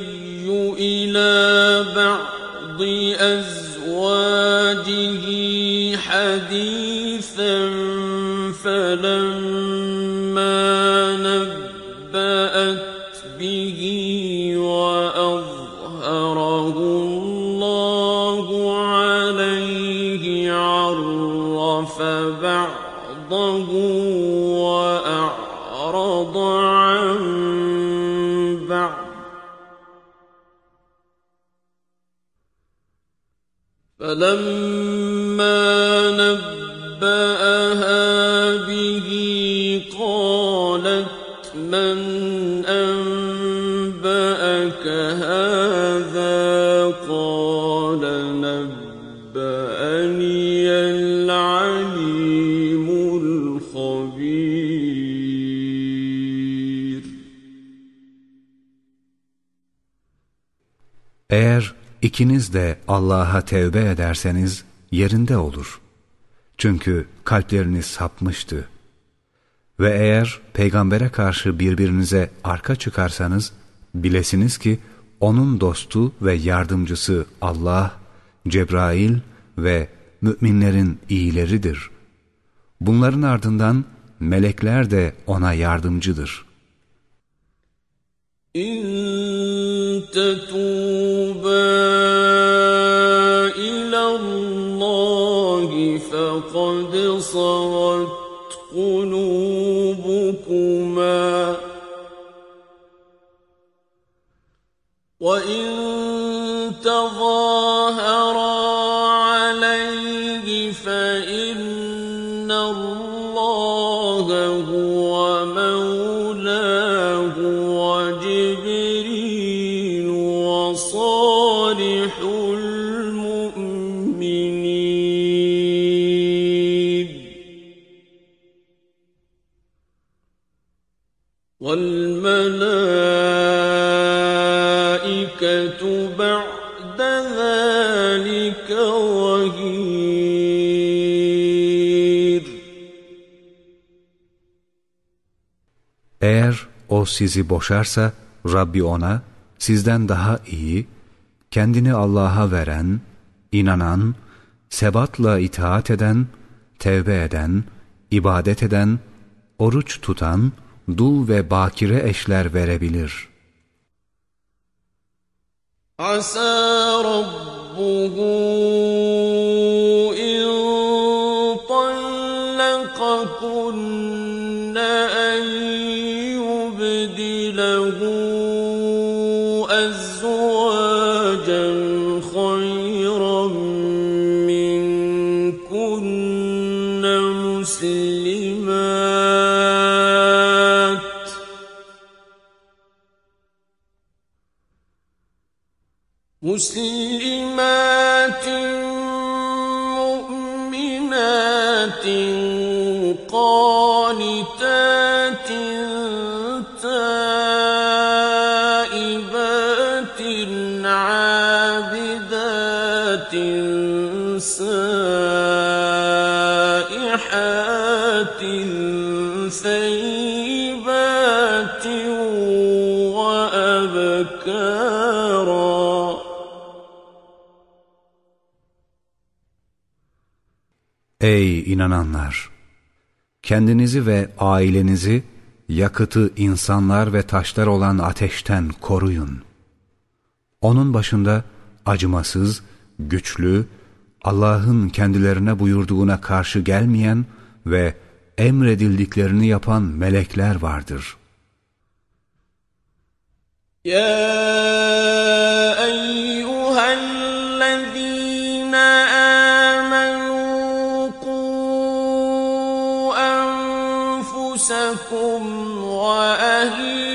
إِلَى بَعْضِ أَزْوَاجِهِ حَدِيثًا فَلَمَّا ألم İkiniz de Allah'a tevbe ederseniz yerinde olur. Çünkü kalpleriniz sapmıştı. Ve eğer peygambere karşı birbirinize arka çıkarsanız, bilesiniz ki onun dostu ve yardımcısı Allah, Cebrail ve müminlerin iyileridir. Bunların ardından melekler de ona yardımcıdır. İn tetûbâ فقد صغت قلوبكما. وإن o sizi boşarsa Rabbi ona sizden daha iyi, kendini Allah'a veren, inanan, sebatla itaat eden, tevbe eden, ibadet eden, oruç tutan, dul ve bakire eşler verebilir. Asa Rabbuhu in مسلمات Ey inananlar! Kendinizi ve ailenizi yakıtı insanlar ve taşlar olan ateşten koruyun. Onun başında acımasız, güçlü, Allah'ın kendilerine buyurduğuna karşı gelmeyen ve emredildiklerini yapan melekler vardır. Ya eyyühellezîne enfusekum ve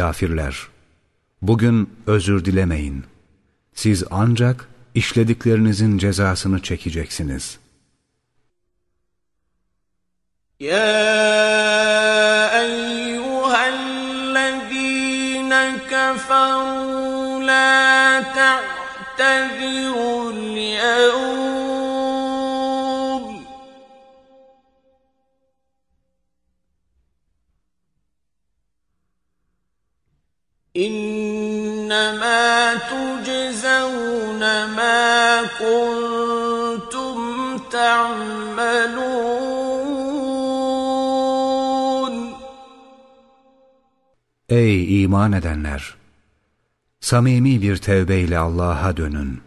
kafirler! Bugün özür dilemeyin. Siz ancak işlediklerinizin cezasını çekeceksiniz. Ya eyyühellezine keferu la te'tediru İnnemâ tujzevne mâ kuntum te'melûn. Ey iman edenler! Samimi bir tevbeyle Allah'a dönün.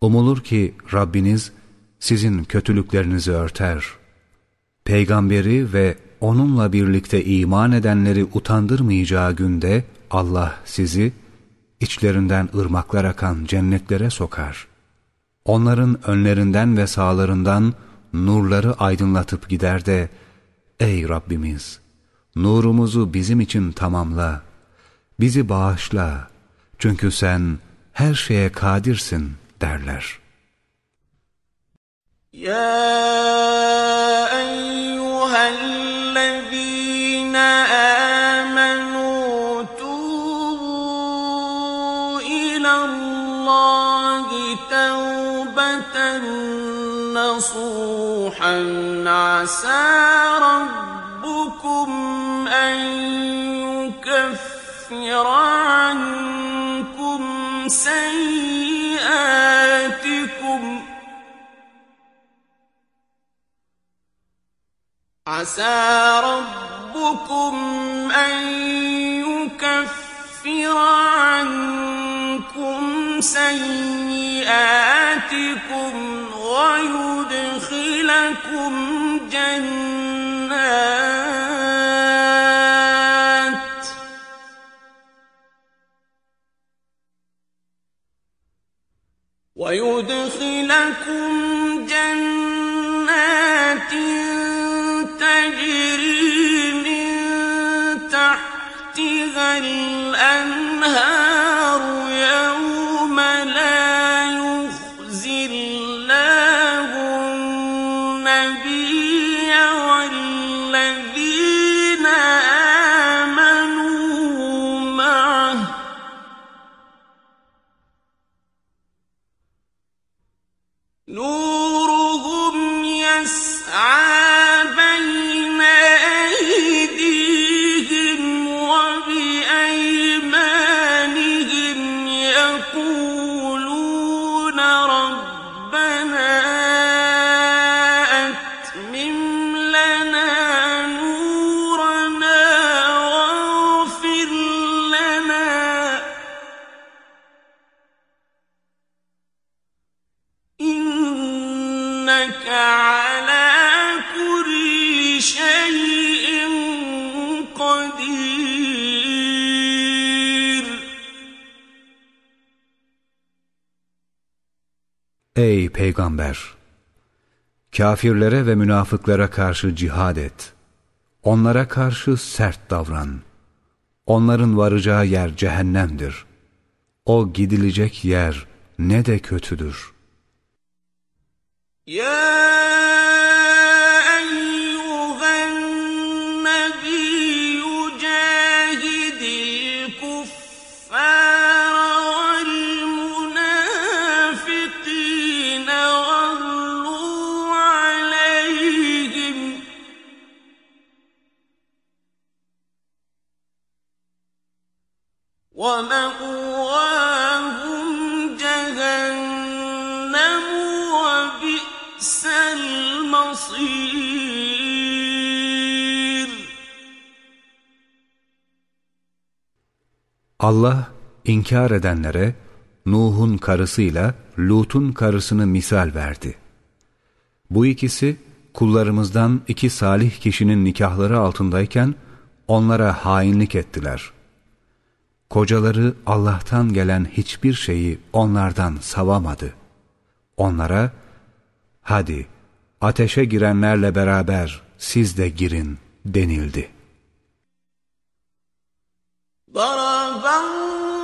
Umulur ki Rabbiniz sizin kötülüklerinizi örter. Peygamberi ve onunla birlikte iman edenleri utandırmayacağı günde, Allah sizi içlerinden ırmaklar akan cennetlere sokar. Onların önlerinden ve sağlarından nurları aydınlatıp gider de, Ey Rabbimiz! Nurumuzu bizim için tamamla, bizi bağışla, çünkü sen her şeye kadirsin derler. Ya eyyuhel نصوحا عسى ربكم أن يكفر عنكم سيئاتكم عسى ربكم أن يكفر عنكم سيئاتكم ويدخلكم جنات. ويدخلكم جنات تجري من تحتها أنهار Ey peygamber! Kafirlere ve münafıklara karşı cihad et. Onlara karşı sert davran. Onların varacağı yer cehennemdir. O gidilecek yer ne de kötüdür. Ya Allah inkar edenlere Nuh'un karısıyla Lut'un karısını misal verdi. Bu ikisi kullarımızdan iki salih kişinin nikahları altındayken onlara hainlik ettiler. Kocaları Allah'tan gelen hiçbir şeyi onlardan savamadı. Onlara, hadi ateşe girenlerle beraber siz de girin denildi. ضرب الله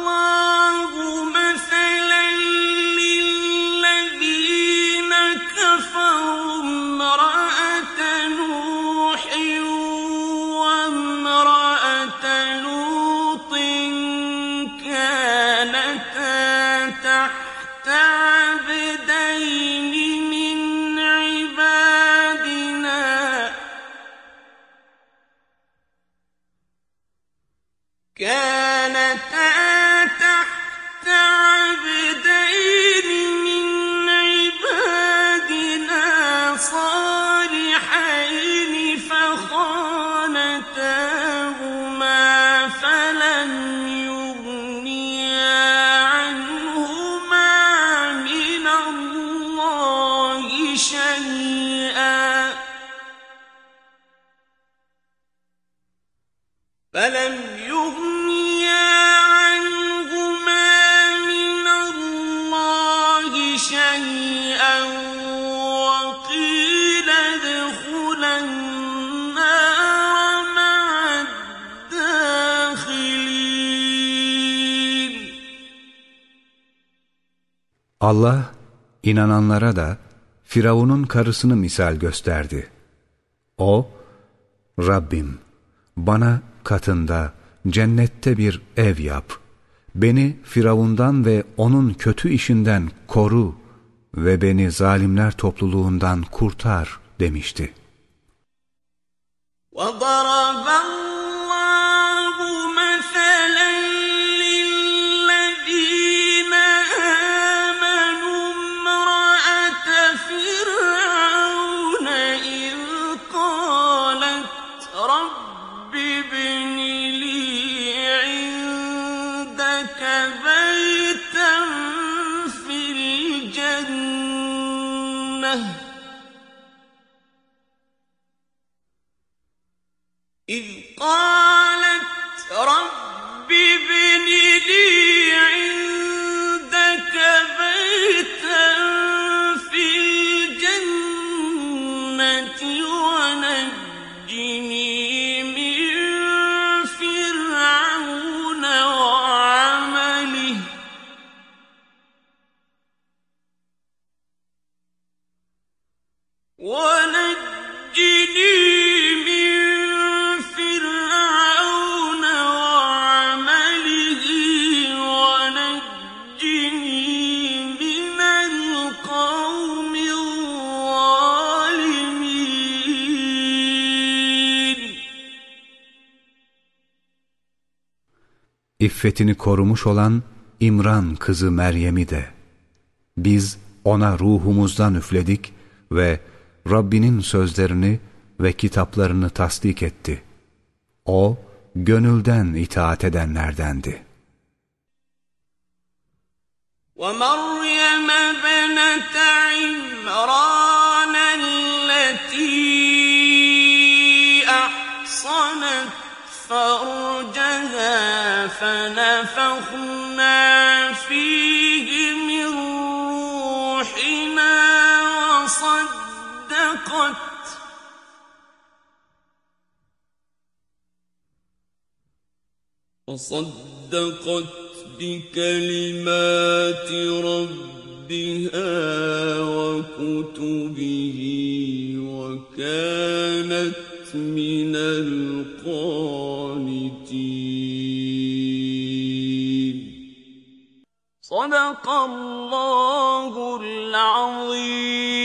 Allah inananlara da Firavun'un karısını misal gösterdi. O, Rabbim bana katında cennette bir ev yap. Beni Firavundan ve onun kötü işinden koru ve beni zalimler topluluğundan kurtar demişti. وَضَرَبَ قال İffetini korumuş olan İmran kızı Meryem'i de. Biz ona ruhumuzdan üfledik ve Rabbinin sözlerini ve kitaplarını tasdik etti. O, gönülden itaat edenlerdendi. وَمَرْيَمَ بَنَتَ عِمْرَانَ الَّتِي أَحْصَنَتْ فَرْجَهَا فنفخنا فيه من روحنا وصدقت. وصدقت بكلمات ربها وكتبه وكانت من القانتين. صدق الله العظيم.